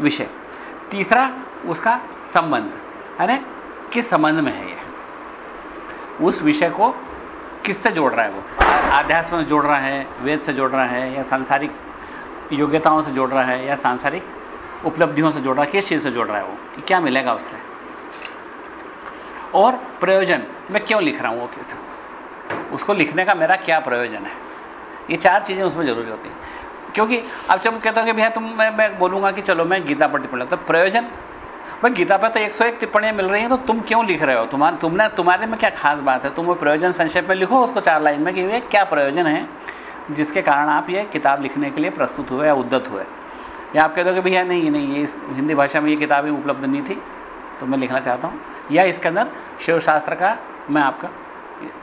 विषय, तीसरा उसका संबंध। अरे, किस संबंध में है यह उस विषय को किससे जोड़ रहा है वो? आध्यात्म में जोड़ रहा है वेद से जोड़ रहा है या सांसारिक योग्यताओं से जोड़ रहा है या सांसारिक उपलब्धियों से जोड़ रहा है किस चीज़ से जोड़ रहा है वो? कि क्या मिलेगा उससे? और प्रयोजन मैं क्यों लिख रहा हूँ वो क्यों उसको लिखने का मेरा क्या प्रयोजन है? ये चार चीज़ें उसमें ज़रूरी होती हैं। क्योंकि अब जब कहता हूँ कि भैया तुम मैं, मैं बोलूँगा कि चलो मैं गीता पर टिप्पणी तो प्रयोजन भाई, गीता पर तो 101 टिप्पणियाँ मिल रही हैं तो तुम क्यों लिख रहे हो? तुम्हारे, तुमने, तुम्हारे में क्या खास बात है? तुम वो प्रयोजन संक्षेप में लिखो, उसको चार लाइन में कि ये क्या प्रयोजन है, जिसके कारण आप ये किताब लिखने के लिए प्रस्तुत हुए या उद्दत हुए। या आप कह दो कि भैया, नहीं नहीं, ये हिंदी भाषा में ये किताबें उपलब्ध नहीं थी तो मैं लिखना चाहता हूँ। या इसके अंदर शिवशास्त्र का मैं आपका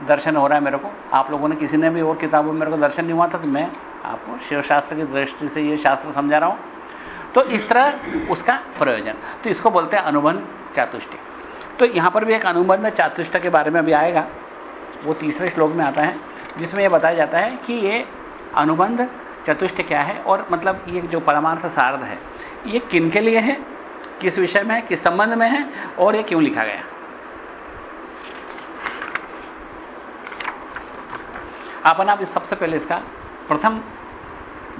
दर्शन हो रहा है मेरे को। आप लोगों ने किसी ने भी और किताबों में मेरे को दर्शन नहीं हुआ था तो मैं आपको शिवशास्त्र की दृष्टि से ये शास्त्र समझा रहा हूँ। तो इस तरह उसका प्रयोजन। तो इसको बोलते हैं अनुबंध चातुष्टि। तो यहाँ पर भी एक अनुबंध चातुष्ट के बारे में अभी आएगा। वो तीसरे श्लोक में आता है, जिसमें यह बताया जाता है कि ये अनुबंध चतुष्ट क्या है और मतलब ये जो परमार्थ सारद है, ये किन के लिए है, किस विषय में है, किस संबंध में है और ये क्यों लिखा गया? अपन आप सबसे पहले इसका प्रथम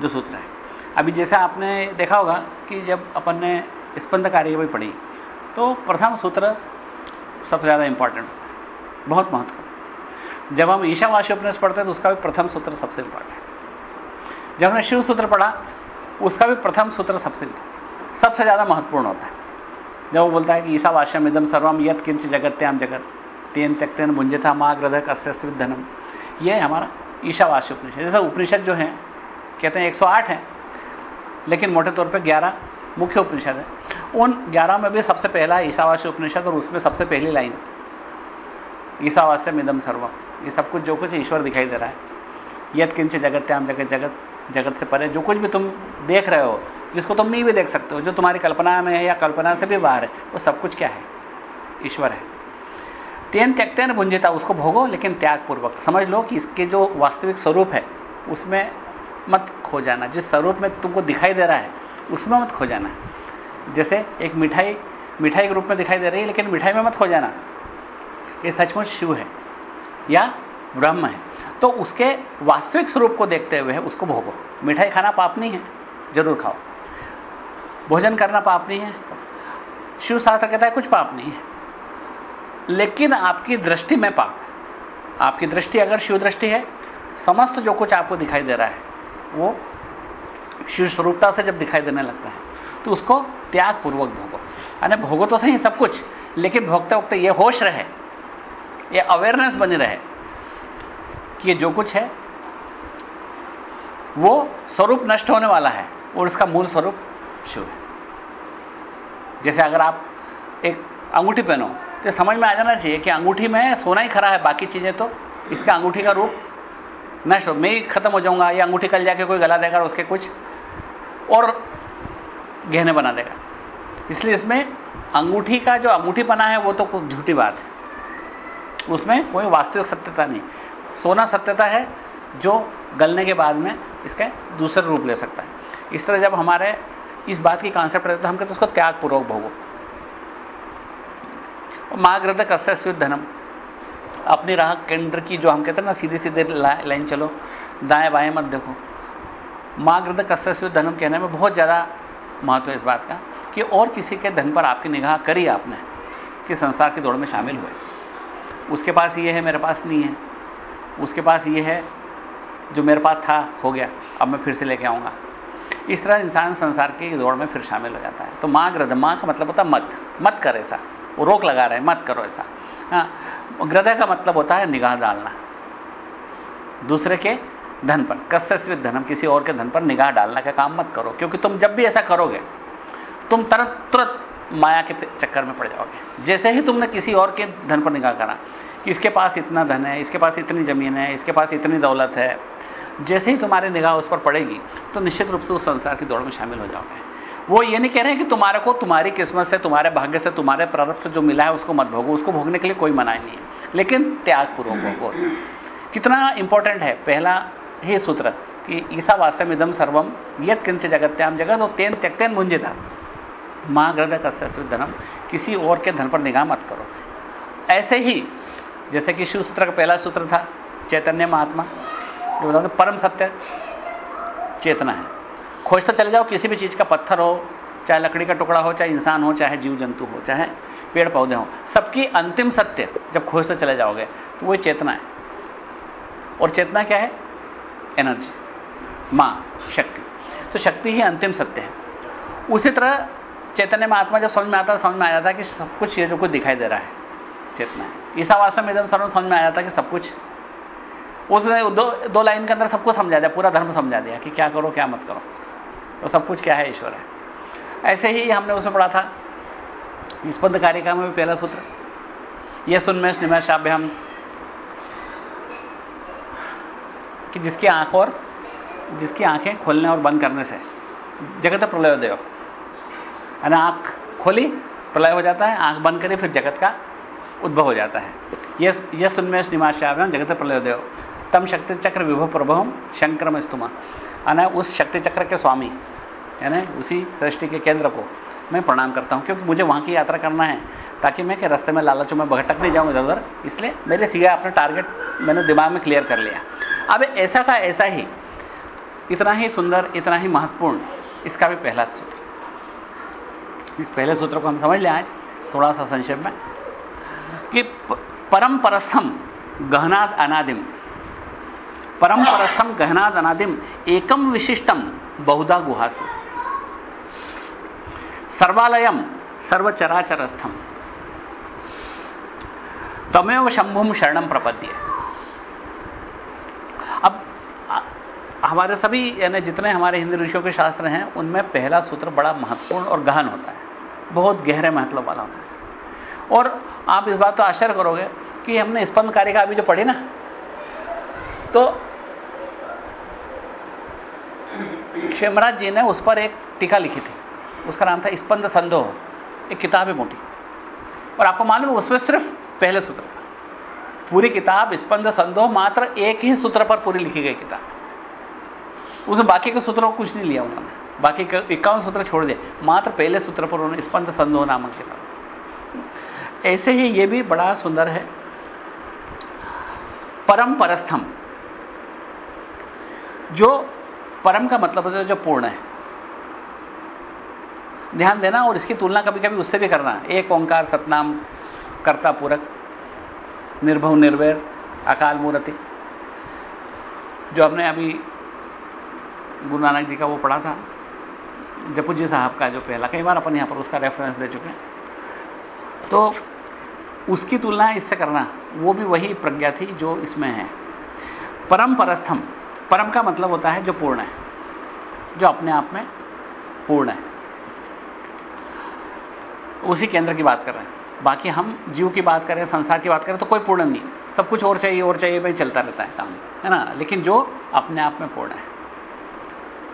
जो सूत्र है अभी जैसा आपने देखा होगा कि जब अपन ने स्पंद कार्यवाही पढ़ी तो प्रथम सूत्र सबसे ज़्यादा इंपॉर्टेंट होता है बहुत महत्वपूर्ण। जब हम ईशावासी उपनिष पढ़ते हैं तो उसका भी प्रथम सूत्र सबसे इंपॉर्टेंट जब हमने शिव सूत्र पढ़ा, उसका भी प्रथम सूत्र सबसे सबसे ज़्यादा महत्वपूर्ण होता है। जब वो बोलता है कि ईशावास्यम इदम सर्वम यत किंच जगत्याम जगत, तेन त्यक्तेन भुंजता माँ ग्रधक अस्य धनम यह हमारा ईशावास्य उपनिषद जैसे उपनिषद जो है, कहते हैं 108 है। लेकिन मोटे तौर पर ग्यारह मुख्य उपनिषद है। उन 11 में भी सबसे पहला ईशावास्य उपनिषद और उसमें सबसे पहली लाइन। ईशावास्य मिदम सर्वम। ये सब कुछ, जो कुछ ईश्वर दिखाई दे रहा है। यद किंच जगत्याम जगत जगत जगत से परे। जो कुछ भी तुम देख रहे हो, जिसको तुम नहीं भी देख सकते हो, जो तुम्हारी कल्पना में है या कल्पना से भी बाहर है, वो सब कुछ क्या है? ईश्वर है। तेन त्यक्तेन भुंजिता, उसको भोगो, लेकिन त्यागपूर्वक। समझ लो कि इसके जो वास्तविक स्वरूप है, उसमें मत खो जाना, जिस स्वरूप में तुमको दिखाई दे रहा है, उसमें मत खो जाना। जैसे एक मिठाई मिठाई के रूप में दिखाई दे रही है, लेकिन मिठाई में मत खो जाना। ये सचमुच शिव है, या ब्रह्म है। तो उसके वास्तविक स्वरूप को देखते हुए उसको भोगो। मिठाई खाना पाप नहीं है, ज़रूर खाओ। भोजन करना पाप नहीं है, शिव शास्त्र कहता है कुछ पाप नहीं है। लेकिन आपकी दृष्टि में पाप आपकी दृष्टि अगर शिव दृष्टि है, समस्त जो कुछ आपको दिखाई दे रहा है वो शिव स्वरूपता से जब दिखाई देने लगता है तो उसको त्याग पूर्वक भोगो। अरे, भोगो तो सही, सब कुछ, लेकिन भोगते वक्त ये होश रहे, ये अवेयरनेस बनी रहे कि ये जो कुछ है, वो स्वरूप नष्ट होने वाला है, और इसका मूल स्वरूप शिव है। जैसे अगर आप एक अंगूठी पहनो तो समझ में आ जाना चाहिए कि अंगूठी में सोना ही खरा है, बाकी चीज़ें तो इसका अंगूठी का रूप नष्ट मैं ही खत्म हो जाऊँगा, या अंगूठी कल जाके कोई गला देगा और उसके कुछ और गहने बना देगा। इसलिए इसमें अंगूठी का जो अंगूठी बना है, वो तो कुछ झूठी बात है। उसमें कोई वास्तविक सत्यता नहीं। सोना सत्यता है, जो गलने के बाद में इसका दूसरा रूप ले सकता है। इस तरह जब हमारे इस बात की कॉन्सेप्ट रहता तो हम कहते उसको त्यागपूर्वक भोगो। माग्रद कस्य धनम अपनी राह केंद्र की जो हम कहते हैं ना सीधे सीधे लाइन चलो, दाएँ बाएँ मत देखो। माग्रद कस्य धनम कहने में बहुत ज़्यादा महत्व है इस बात का, कि और किसी के धन पर आपकी निगाह करी आपने, कि संसार की दौड़ में शामिल हुए। उसके पास ये है, मेरे पास नहीं है। उसके पास ये है, जो मेरे पास था, हो गया। अब मैं फिर से लेके आऊँगा। इस तरह इंसान संसार की दौड़ में फिर शामिल हो जाता है। तो माँ ग्रद माँ का मतलब होता मत। मत कर ऐसा। वो रोक लगा रहे हैं, मत करो ऐसा। ग्रदय का मतलब होता है निगाह डालना। दूसरे के धन पर कस्य धनम किसी और के धन पर निगाह डालने का काम मत करो, क्योंकि तुम जब भी ऐसा करोगे, तुम तरत तुरंत माया के चक्कर में पड़ जाओगे। जैसे ही तुमने किसी और के धन पर निगाह करा, कि इसके पास इतना धन है, इसके पास इतनी ज़मीन है, इसके पास इतनी दौलत है, जैसे ही तुम्हारी निगाह उस पर पड़ेगी तो निश्चित रूप से उस संसार की दौड़ में शामिल हो जाओगे। वो ये नहीं कह रहे हैं कि तुम्हारे को तुम्हारी किस्मत से, तुम्हारे भाग्य से, तुम्हारे प्रारब्ध से जो मिला है, उसको मत भोगो, उसको भोगने के लिए कोई मनाई नहीं है। लेकिन त्यागपूर्वक भोगो। कितना इंपॉर्टेंट है? पहला ही सूत्र कि ईसा वास्तव इदम सर्वम यद किंच जगत्याम जगत और तेन त्यक्तेन मुंजिता महाग्रद कस्य धनम किसी और के धन पर निगाह मत करो। ऐसे ही, जैसे कि शिव सूत्र का पहला सूत्र था, चैतन्य महात्मा, जो बताते परम सत्य, चेतना है। खोज तो चले जाओ किसी भी चीज़ का पत्थर हो चाहे लकड़ी का टुकड़ा हो चाहे इंसान हो चाहे जीव जंतु हो चाहे पेड़ पौधे हो सबकी अंतिम सत्य जब खोजते तो चले जाओगे तो वही चेतना है। और चेतना क्या है? एनर्जी माँ शक्ति। तो शक्ति ही अंतिम सत्य है। उसी तरह चैतन्य में आत्मा जब समझ में आता समझ में आ जाता है कि सब कुछ ये जो कुछ दिखाई दे रहा है चेतना है। ईसावासन में इधर समझ में आ जाता है कि सब कुछ उसने दो, दो लाइन के अंदर सबको समझा दिया पूरा धर्म समझा दिया कि क्या करो क्या मत करो। तो सब कुछ क्या है ईश्वर है। ऐसे ही हमने उसमें पढ़ा था स्पंद कारिका में भी पहला सूत्र। यह सुनमेश निमेशाभ्य हम, कि जिसकी आँख और जिसकी आँखें खोलने और बंद करने से, जगत प्रलय देव है आँख खोली, प्रलय हो जाता है, आँख बंद करी, फिर जगत का उद्भव हो जाता है। यह यह सुनमेश निमाश्याम जगत प्रलय देव तम शक्ति चक्र विभव प्रभव शंकर स्तुमा। अना उस शक्ति चक्र के स्वामी, यानी उसी सृष्टि के केंद्र को मैं प्रणाम करता हूँ, क्योंकि मुझे वहाँ की यात्रा करना है, ताकि मैं के रास्ते में लालचों में भटक नहीं जाऊँ इधर उधर इसलिए मेरे सीधा अपना टारगेट मैंने दिमाग में क्लियर कर लिया। अब ऐसा का ऐसा ही, इतना ही सुंदर, इतना ही महत्वपूर्ण, इसका भी पहला सूत्र। इस पहले सूत्र को हम समझ लें आज, थोड़ा सा संक्षेप में, कि परम परस्थम गहनाद अनादिम। परम परस्थम गहनाद अनादिम एकम विशिष्टम बहुधा गुहासु। सर्वालयम सर्वचराचरस्थम तमेव शंभुम शरणम प्रपद्य। अब हमारे सभी, यानी जितने हमारे हिंदी ऋषियों के शास्त्र हैं, उनमें पहला सूत्र बड़ा महत्वपूर्ण और गहन होता है। बहुत गहरे महत्व वाला होता है। और आप इस बात तो आश्चर्य करोगे कि हमने स्पंद कार्य का अभी जो पढ़ी ना तो क्षेमराज जी ने उस पर एक टीका लिखी थी। उसका नाम था स्पंद संदोह एक किताब है मोटी। और आपको मालूम है, उसमें सिर्फ़ पहले सूत्र पूरी किताब स्पंद संदोह मात्र एक ही सूत्र पर पूरी लिखी गई किताब। उसमें बाकी के सूत्रों को कुछ नहीं लिया उन्होंने। बाकी इक्यावन सूत्र छोड़ दिए। मात्र पहले सूत्र पर उन्होंने स्पंद संदोह नामक किताब ऐसे ही यह भी बड़ा सुंदर है। परम परस्थम, जो परम का मतलब होता है जो पूर्ण है। ध्यान देना और इसकी तुलना कभी कभी उससे भी करना। एक ओंकार सतनाम कर्ता पूरक, निर्भव निर्वैर, अकाल मूर्ति। जो हमने अभी गुरु नानक जी का वो पढ़ा था जपू जी साहब का जो पहला, कई बार अपन यहाँ पर उसका रेफरेंस दे चुके हैं। तो उसकी तुलना इससे करना, वो भी वही प्रज्ञा थी जो इसमें है। परम परस्थम परम का मतलब होता है जो पूर्ण है, जो अपने आप में पूर्ण है। उसी केंद्र की बात कर रहे हैं। बाकी हम जीव की बात करें, संसार की बात करें तो कोई पूर्ण नहीं। सब कुछ और चाहिए और चाहिए, भाई चलता रहता है काम, है ना? लेकिन जो अपने आप में पूर्ण है।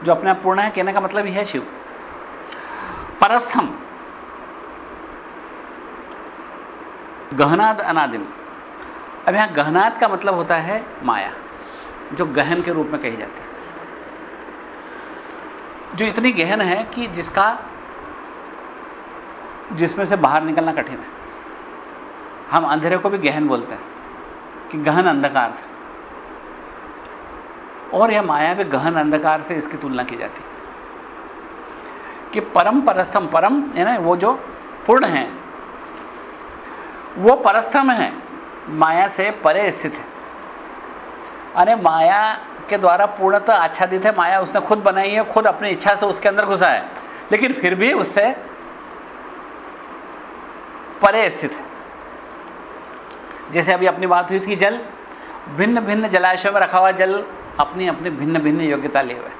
जो अपने आप पूर्ण है, कहने का मतलब यह है शिव। परस्थम। गहनाद अनादिम। अब यहाँ गहनाद का मतलब होता है माया। जो गहन के रूप में कही जाती है। जो इतनी गहन है कि जिसका, जिसमें से बाहर निकलना कठिन है। हम अंधेरे को भी गहन बोलते हैं कि गहन अंधकार था और यह माया भी गहन अंधकार से इसकी तुलना की जाती है। कि परम परस्थम, परम, है ना, वो जो पूर्ण है, वो परस्थम है, माया से परे स्थित है। अरे माया के द्वारा पूर्णतः आच्छादित है, माया उसने खुद बनाई है, खुद अपनी इच्छा से उसके अंदर घुसा है। लेकिन फिर भी उससे परे स्थित है। जैसे अभी अपनी बात हुई थी, जल भिन्न भिन्न जलाशयों में रखा हुआ जल अपनी अपनी भिन्न भिन्न योग्यता लिए हुए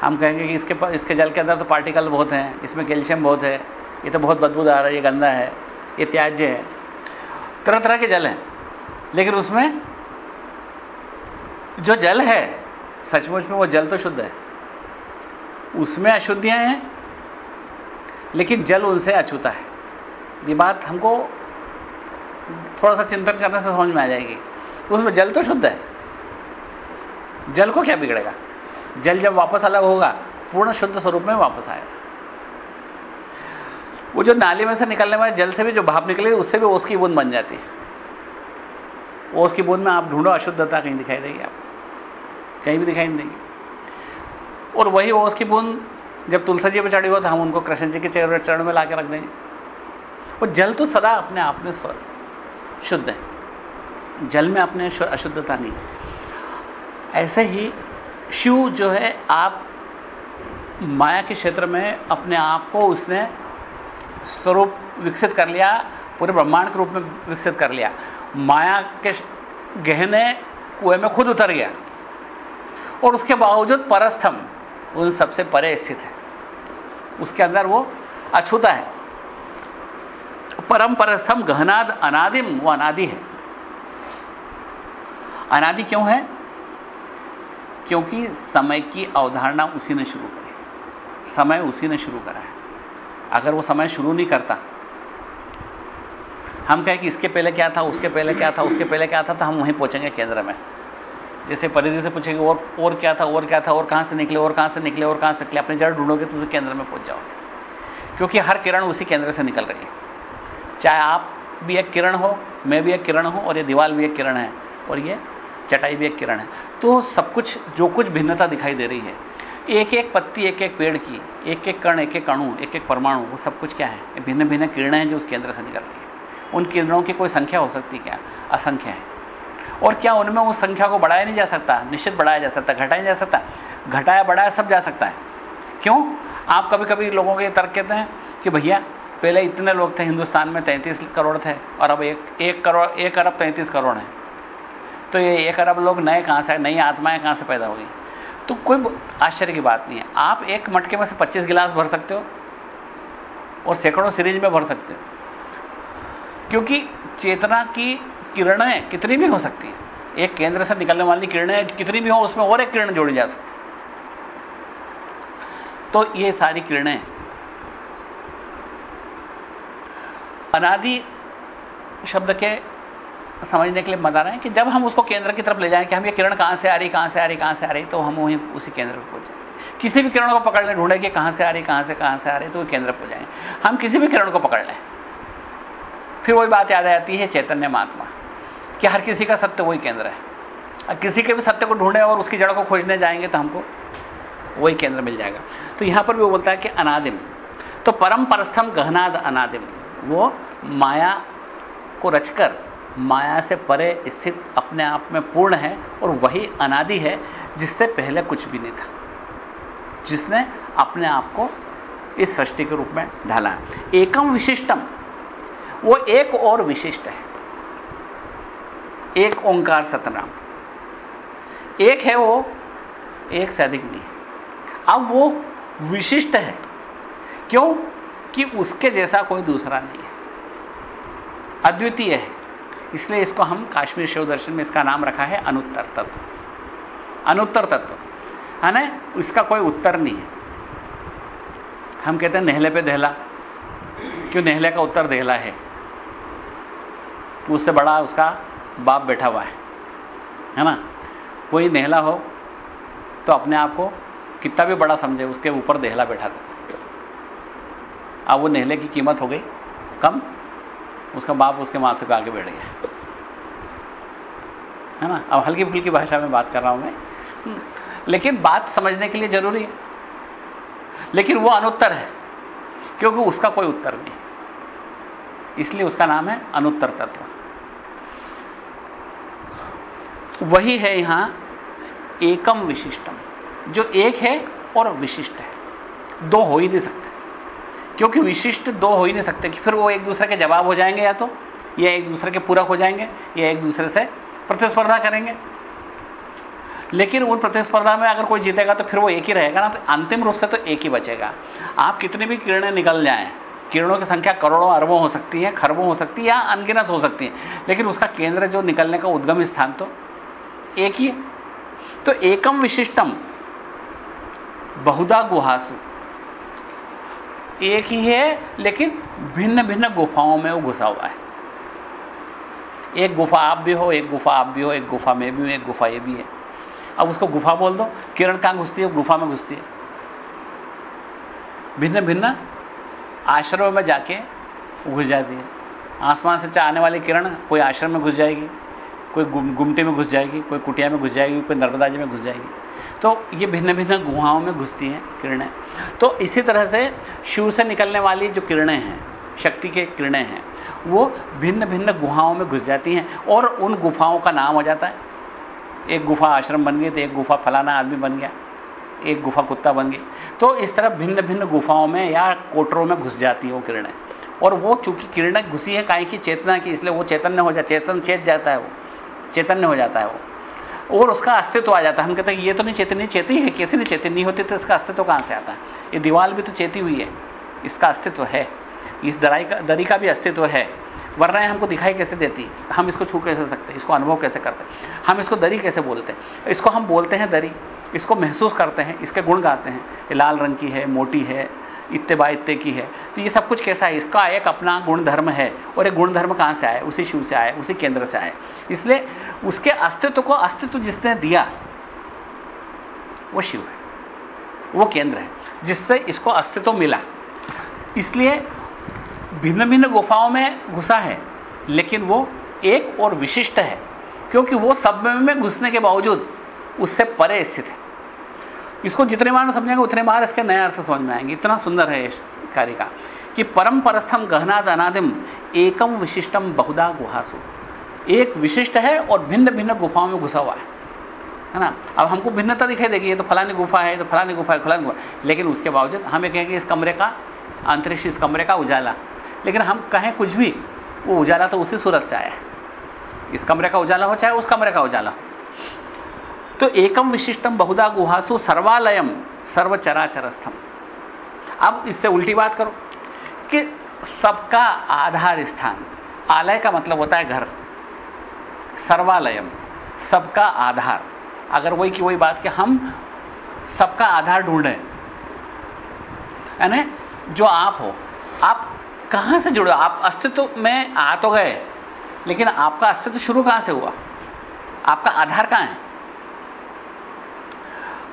हम कहेंगे कि इसके इसके जल के अंदर तो पार्टिकल बहुत हैं, इसमें कैल्शियम बहुत है, ये तो बहुत बदबूदार है, ये गंदा है, ये त्याज्य है। तरह तरह के जल हैं, लेकिन उसमें जो जल है, सचमुच में वो जल तो शुद्ध है। उसमें अशुद्धियाँ हैं, लेकिन जल उनसे अछूता है। ये बात हमको थोड़ा सा चिंतन करने से समझ में आ जाएगी। उसमें जल तो शुद्ध है। जल को क्या बिगड़ेगा? जल जब वापस अलग होगा, पूर्ण शुद्ध स्वरूप में वापस आएगा। वो जो नाली में से निकलने वाले जल से भी जो भाप निकले उससे भी ओस की बूंद बन जाती है। ओस की बूंद में आप ढूंढो, अशुद्धता कहीं दिखाई देगी आप कहीं भी दिखाई नहीं देगी। और वही ओस की बूंद, जब तुलसा जी पर चढ़ी हो तो हम उनको कृष्ण जी के चेहरे चरण में लाके रख देंगे। वो जल तो सदा अपने आप में स्वर, शुद्ध है। जल में अपने अशुद्धता नहीं। ऐसे ही शिव जो है, आप माया के क्षेत्र में अपने आप को उसने स्वरूप विकसित कर लिया, पूरे ब्रह्मांड के रूप में विकसित कर लिया। माया के गहने कुएँ में खुद उतर गया। और उसके बावजूद परस्थम उन सबसे परे स्थित है। उसके अंदर वो अछूता है। परम परस्थम गहनाद अनादिम, वो अनादि है। अनादि क्यों है? क्योंकि समय की अवधारणा उसी ने शुरू करी। समय उसी ने शुरू करा है। अगर वो समय शुरू नहीं करता, हम कहें कि इसके पहले क्या था, उसके पहले क्या था, उसके पहले क्या था तो हम वहीं पहुँचेंगे केंद्र में। जैसे परिधि से पूछेंगे, और और क्या था, और क्या था, और कहाँ से निकले, और कहाँ से निकले, और कहाँ से निकले? अपने जड़ ढूंढोगे तो उस केंद्र में पहुँच जाओगे। क्योंकि हर किरण उसी केंद्र से निकल रही है। चाहे आप भी एक किरण हो, मैं भी एक किरण हूँ, और ये दीवाल भी एक किरण है, और ये चटाई भी एक किरण है। तो सब कुछ, जो कुछ भिन्नता दिखाई दे रही है एक एक पत्ती एक एक पेड़ की एक एक कण एक एक अणु एक एक परमाणु, वो सब कुछ क्या है? भिन्न भिन्न किरणें हैं जो उस केंद्र से निकल रही है। उन किरणों की कोई संख्या हो सकती क्या? असंख्य है। और क्या उनमें उस संख्या को बढ़ाया नहीं जा सकता? निश्चित बढ़ाया जा सकता, घटाया जा सकता। घटाया, बढ़ाया सब जा सकता है। क्यों? आप कभी कभी लोगों के तर्क कहते हैं कि भैया, पहले इतने लोग थे, हिंदुस्तान में तैंतीस करोड़ थे, और अब एक एक करोड़, एक अरब तैंतीस करोड़ है। तो ये एक अरब लोग नए कहाँ से, नई आत्माएँ कहाँ से पैदा हो गई? तो कोई आश्चर्य की बात नहीं है। आप एक मटके में से 25 गिलास भर सकते हो, और सैकड़ों सीरीज़ में भर सकते हो। क्योंकि चेतना की किरणें कितनी भी हो सकती हैं। एक केंद्र से निकलने वाली किरणें कितनी भी हो, उसमें और एक किरण जोड़ी जा सकती तो ये सारी किरणें। अनादि शब्द के समझने के लिए बता रहे हैं कि जब हम उसको केंद्र की तरफ़ ले जाएँ कि हम ये किरण कहाँ से आ रही, कहाँ से आ रही, कहाँ से आ रही तो हम वहीं उसी केंद्र पर पहुँच जाएँगे किसी भी किरण को पकड़ लें, ढूंढे कि कहाँ से आ रही, कहाँ से कहाँ से आ रही तो वो केंद्र पर जाएँ। हम किसी भी किरण को पकड़ लें। फिर वही बात याद आ जाती है चैतन्य महात्मा। कि हर किसी का सत्य वही केंद्र है। किसी के भी सत्य को ढूंढे और उसकी जड़ को खोजने जाएँगे तो हमको वही केंद्र मिल जाएगा। तो यहाँ पर भी वो बोलता है कि अनादिम। तो परम परस्थम गहनाद अनादिम। वो माया को रचकर, माया से परे स्थित अपने आप में पूर्ण है और वही अनादि है, जिससे पहले कुछ भी नहीं था। जिसने अपने आप को इस सृष्टि के रूप में ढाला एकम विशिष्टम। वो एक और विशिष्ट है। एक ओंकार सतनाम। एक है वो, एक से अधिक नहीं। अब वो विशिष्ट है। क्यों? कि उसके जैसा कोई दूसरा नहीं है। अद्वितीय है। इसलिए इसको हम काश्मीर शिव दर्शन में इसका नाम रखा है अनुत्तर तत्व। अनुत्तर तत्व। है ना? इसका कोई उत्तर नहीं है। हम कहते हैं, नहले पे दहला। क्यों? नेहले का उत्तर दहला है। उससे बड़ा उसका बाप बैठा हुआ है। है ना? कोई नेहला हो तो अपने आप को कितना भी बड़ा समझे, उसके ऊपर देहला बैठा था अब वो नेहले की कीमत हो गई कम, उसका बाप उसके माथे पे आगे बैठ गया। है ना? अब हल्की फुल्की भाषा में बात कर रहा हूँ मैं। लेकिन बात समझने के लिए ज़रूरी है। लेकिन वो अनुत्तर है, क्योंकि उसका कोई उत्तर नहीं। इसलिए उसका नाम है अनुत्तर तत्व। वही है यहाँ एकम विशिष्टम, जो एक है और विशिष्ट है। दो हो ही नहीं सकते। क्योंकि विशिष्ट दो हो ही नहीं सकते कि फिर वो एक दूसरे के जवाब हो जाएँगे या तो या एक दूसरे के पूरक हो जाएँगे, या एक दूसरे से प्रतिस्पर्धा करेंगे। लेकिन उन प्रतिस्पर्धा में अगर कोई जीतेगा तो फिर वो एक ही रहेगा ना तो अंतिम रूप से तो एक ही बचेगा। आप कितनी भी किरणें निकल जाएँ, किरणों की संख्या करोड़ों अरबों हो सकती है, खरबों हो सकती है या अनगिनत हो सकती है, लेकिन उसका केंद्र जो निकलने का उद्गम स्थान तो एक ही है। तो एकम विशिष्टम, बहुधा गुहासु। एक ही है, लेकिन भिन्न भिन्न गुफाओं में वो घुसा हुआ है। एक गुफा आप भी हो, एक गुफा आप भी हो, एक गुफा में भी हो, एक गुफा ये भी है। अब उसको गुफा बोल दो, किरण कहाँ घुसती है? गुफा में घुसती है। भिन्न भिन्न आश्रमों में जाके घुस जाती है। आसमान से आने वाली किरण कोई आश्रम में घुस जाएगी। कोई गुमटे में घुस जाएगी, कोई कुटिया में घुस जाएगी, कोई नर्मदा जी में घुस जाएगी। तो ये भिन्न भिन्न गुहाओं में घुसती हैं किरणें। तो इसी तरह से शिव से निकलने वाली जो किरणें हैं, शक्ति के किरणें हैं, वो भिन्न भिन्न गुहाओं में घुस जाती हैं और उन गुफाओं का नाम हो जाता है। एक गुफा आश्रम बन गई तो एक गुफा फलाना आदमी बन गया, एक गुफा कुत्ता बन गई तो इस तरह भिन्न भिन्न गुफाओं में या कोटरों में घुस जाती है वो किरणें। और वो चूँकि किरणें घुसी है, काहे की चेतना की, इसलिए वो चैतन्य हो जाता चेतन चेत जाता है वो। चैतन्य हो जाता है वो। और उसका अस्तित्व आ जाता है। हम कहते हैं, ये तो नहीं चेतनी चेती है, कैसे नहीं चेतनी नहीं होती तो इसका अस्तित्व कहाँ से आता है? ये दीवार भी तो चेती हुई है, इसका अस्तित्व है। इस दराई का, दरी का भी अस्तित्व है। वरना हमको दिखाई कैसे देती? हम इसको छू कैसे सकते? इसको अनुभव कैसे करते? हम इसको दरी कैसे बोलते इसको हम बोलते हैं दरी, इसको महसूस करते हैं, इसके गुण गाते हैं। लाल रंग की है, मोटी है इत्ते बा इत्ते की है। तो ये सब कुछ कैसा है? इसका एक अपना गुण धर्म है। और एक गुण धर्म कहाँ से आया? उसी शिव से आया, उसी केंद्र से आया। इसलिए उसके अस्तित्व को अस्तित्व जिसने दिया, वो शिव है। वो केंद्र है, जिससे इसको अस्तित्व मिला। इसलिए भिन्न भिन्न गुफाओं में घुसा है, लेकिन वो एक और विशिष्ट है, क्योंकि वो सब में घुसने के बावजूद उससे परे स्थित है। इसको जितने बार समझेंगे, उतने बार इसके नए अर्थ समझ में आएँगे। इतना सुंदर है इस कार्य का कि परम परस्थम गहनाद अनादिम एकम विशिष्टम बहुधा गुहासु। एक विशिष्ट है और भिन्न भिन्न गुफाओं में घुसा हुआ है। है ना? अब हमको भिन्नता दिखाई देगी, ये तो फलानी गुफा है तो फलानी गुफा है, फलानी गुफा लेकिन उसके बावजूद हमें कहेंगे इस कमरे का, अंतरिक्ष इस कमरे का उजाला। लेकिन हम कहें कुछ भी, वो उजाला तो उसी सूरत से आया है। इस कमरे का उजाला हो, चाहे उस कमरे का उजाला हो। तो एकम विशिष्टम बहुधा गुहासु सर्वालयम सर्वचराचरस्थम। अब इससे उल्टी बात करो कि सबका आधार स्थान आलय का मतलब होता है घर सर्वालयम सबका आधार। अगर वही की वही बात कि हम सबका आधार ढूंढे यानी जो आप हो, आप कहाँ से जुड़े आप अस्तित्व में आ तो गए, लेकिन आपका अस्तित्व शुरू कहाँ से हुआ? आपका आधार कहाँ है?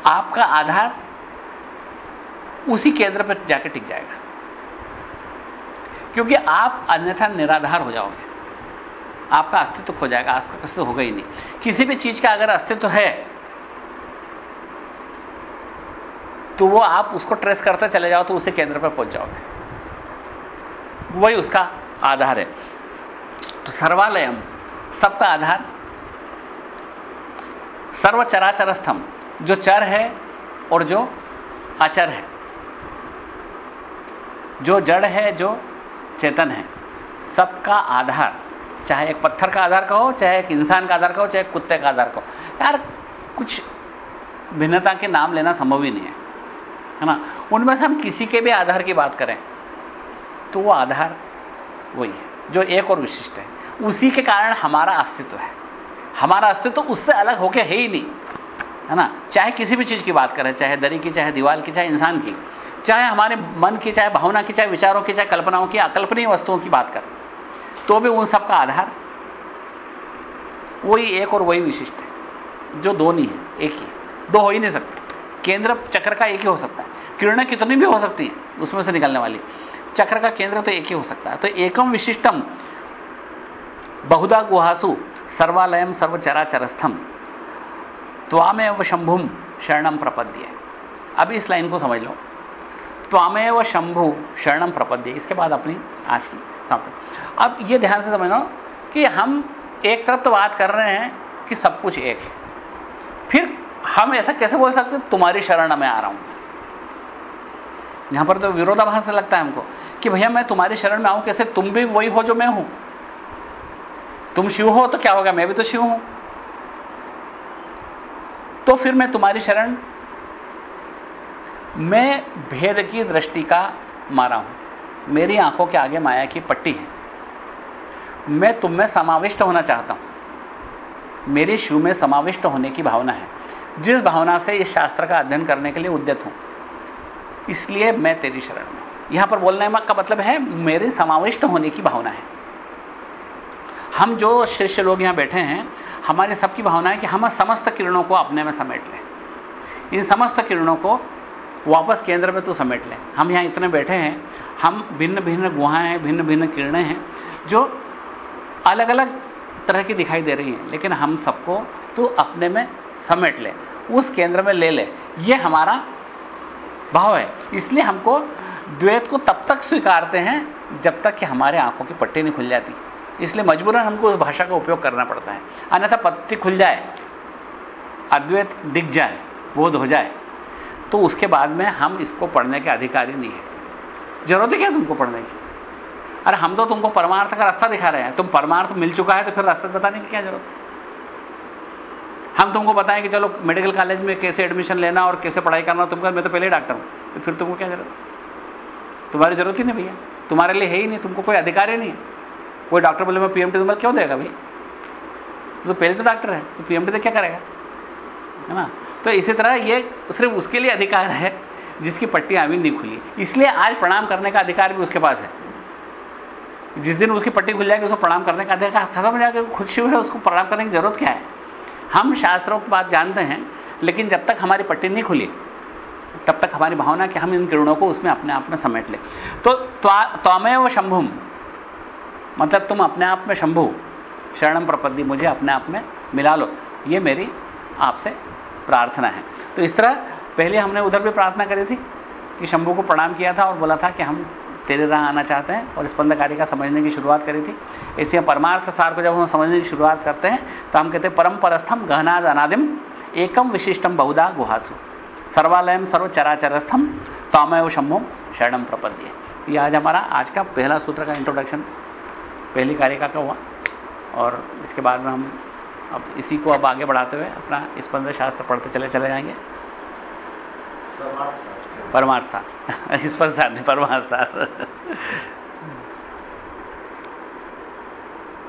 आपका आधार उसी केंद्र पर जाकर टिक जाएगा। क्योंकि आप अन्यथा निराधार हो जाओगे। आपका अस्तित्व खो जाएगा, आपका अस्तित्व होगा ही नहीं। किसी भी चीज़ का अगर अस्तित्व है तो वो आप उसको ट्रेस करते चले जाओ तो उसी केंद्र पर पहुँच जाओगे। वही उसका आधार है। तो सर्वालयम, सबका आधार सर्वचराचर स्तंभ जो चर है और जो अचर है। जो जड़ है, जो चेतन है। सबका आधार, चाहे एक पत्थर का आधार कहो चाहे एक इंसान का आधार कहो चाहे कुत्ते का आधार कहो यार, कुछ भिन्नता के नाम लेना संभव ही नहीं है। है ना? उनमें से हम किसी के भी आधार की बात करें तो वो आधार वही है, जो एक और विशिष्ट है। उसी के कारण हमारा अस्तित्व है। हमारा अस्तित्व उससे अलग होके है ही नहीं। है ना? चाहे किसी भी चीज़ की बात करें, चाहे दरी की, चाहे दीवार की, चाहे इंसान की, चाहे हमारे मन की, चाहे भावना की, चाहे विचारों की, चाहे कल्पनाओं की, अकल्पनीय वस्तुओं की बात करें तो भी उन सबका आधार वही एक और वही विशिष्ट है, जो दो नहीं है, एक ही। दो हो ही नहीं सकते। केंद्र, चक्र का एक ही हो सकता है। किरणें कितनी भी हो सकती हैं, उसमें से निकलने वाली। चक्र का केंद्र तो एक ही हो सकता है। तो एकम विशिष्टम बहुधा गुहासु सर्वालयम सर्वचराचरस्थम। त्वामेव शंभुम शरणम प्रपद्य। अभी इस लाइन को समझ लो। त्वामेव शंभु शरणम प्रपद्य। इसके बाद अपनी आज की समाप्त। अब यह ध्यान से समझना कि हम एक तरफ़ तो बात कर रहे हैं कि सब कुछ एक है। फिर हम ऐसा कैसे बोल सकते तुम्हारी शरण में आ रहा हूँ। यहाँ पर तो विरोधाभास लगता है हमको कि भैया मैं तुम्हारी शरण में आऊँ कैसे? तुम भी वही हो जो मैं हूँ। तुम शिव हो तो क्या होगा? मैं भी तो शिव हूँ। तो फिर मैं तुम्हारी शरण, मैं भेद की दृष्टि का मारा हूँ। मेरी आँखों के आगे माया की पट्टी है। मैं तुम में समाविष्ट होना चाहता हूँ। मेरी शिव में समाविष्ट होने की भावना है। जिस भावना से इस शास्त्र का अध्ययन करने के लिए उद्यत हूँ। इसलिए मैं तेरी शरण में यहाँ पर बोलने का मतलब है, मेरे समाविष्ट होने की भावना है। हम जो शिष्य लोग यहाँ बैठे हैं, हमारी सबकी भावना है कि हम समस्त किरणों को अपने में समेट लें। इन समस्त किरणों को वापस केंद्र में तो समेट लें। हम यहाँ इतने बैठे हैं, हम भिन्न भिन्न गुहाएँ हैं भिन्न भिन्न किरणें हैं, जो अलग अलग तरह की दिखाई दे रही हैं, लेकिन हम सबको तो अपने में समेट ले, उस केंद्र में ले ले। यह हमारा भाव है। इसलिए हमको द्वैत को तब तक स्वीकारते हैं जब तक कि हमारे आँखों की पट्टी नहीं खुल जाती। इसलिए मजबूरन हमको उस भाषा का उपयोग करना पड़ता है। अन्यथा पट्टी खुल जाए, अद्वैत दिख जाए, बोध हो जाए तो उसके बाद में हम इसको पढ़ने के अधिकारी नहीं है। ज़रूरत है क्या तुमको पढ़ने की? अरे हम तो तुमको परमार्थ का रास्ता दिखा रहे हैं। तुम परमार्थ मिल चुका है तो फिर रास्ता बताने की क्या ज़रूरत है? हम तुमको बताएँ कि चलो मेडिकल कॉलेज में कैसे एडमिशन लेना और कैसे पढ़ाई करना, तुमको मैं तो पहले डॉक्टर हूँ तो फिर तुमको क्या ज़रूरत? तुम्हारी ज़रूरत ही नहीं भैया। तुम्हारे लिए है ही नहीं, तुमको कोई अधिकार ही नहीं है। कोई डॉक्टर बोले, मैं पीएमटी तुम्हारा क्यों देगा भाई? तो पहले तो डॉक्टर है तो पीएमटी से क्या करेगा? है ना? तो इसी तरह ये सिर्फ़ उसके लिए अधिकार है, जिसकी पट्टी अभी नहीं खुली। इसलिए आज प्रणाम करने का अधिकार भी उसके पास है। जिस दिन उसकी पट्टी खुल जाएगी, उसको प्रणाम करने का अधिकार खत्म हो जाएगा खुद शिव है, उसको प्रणाम करने की ज़रूरत क्या है? हम शास्त्रोक्त बात जानते हैं, लेकिन जब तक हमारी पट्टी नहीं खुली, तब तक हमारी भावना कि हम इन किरणों को उसमें अपने आप में समेट ले। तो त्वामेव शंभुम। मतलब तुम अपने आप में शंभु, शरणम प्रपत्ति मुझे अपने आप में मिला लो। ये मेरी आपसे प्रार्थना है। तो इस तरह पहले हमने उधर भी प्रार्थना करी थी कि शंभु को प्रणाम किया था और बोला था कि हम तेरे राह आना चाहते हैं और स्पंदकारी का समझने की शुरुआत करी थी। इसलिए परमार्थ सार को जब हम समझने की शुरुआत करते हैं तो हम कहते हैं, परम परस्थम गहनाद अनादिम, एकम विशिष्टम बहुधा गुहासु। सर्वालयम सर्व चराचरस्थम तामय शंभुम शरणम प्रपद्य। आज हमारा आज का पहला सूत्र का इंट्रोडक्शन पहली कारिका का हुआ। और इसके बाद में हम अब इसी को अब आगे बढ़ाते हुए अपना स्पंद शास्त्र पढ़ते चले चले जाएँगे। परमार्थ शास्त्र। इस पर परमार्थ शास्त्र।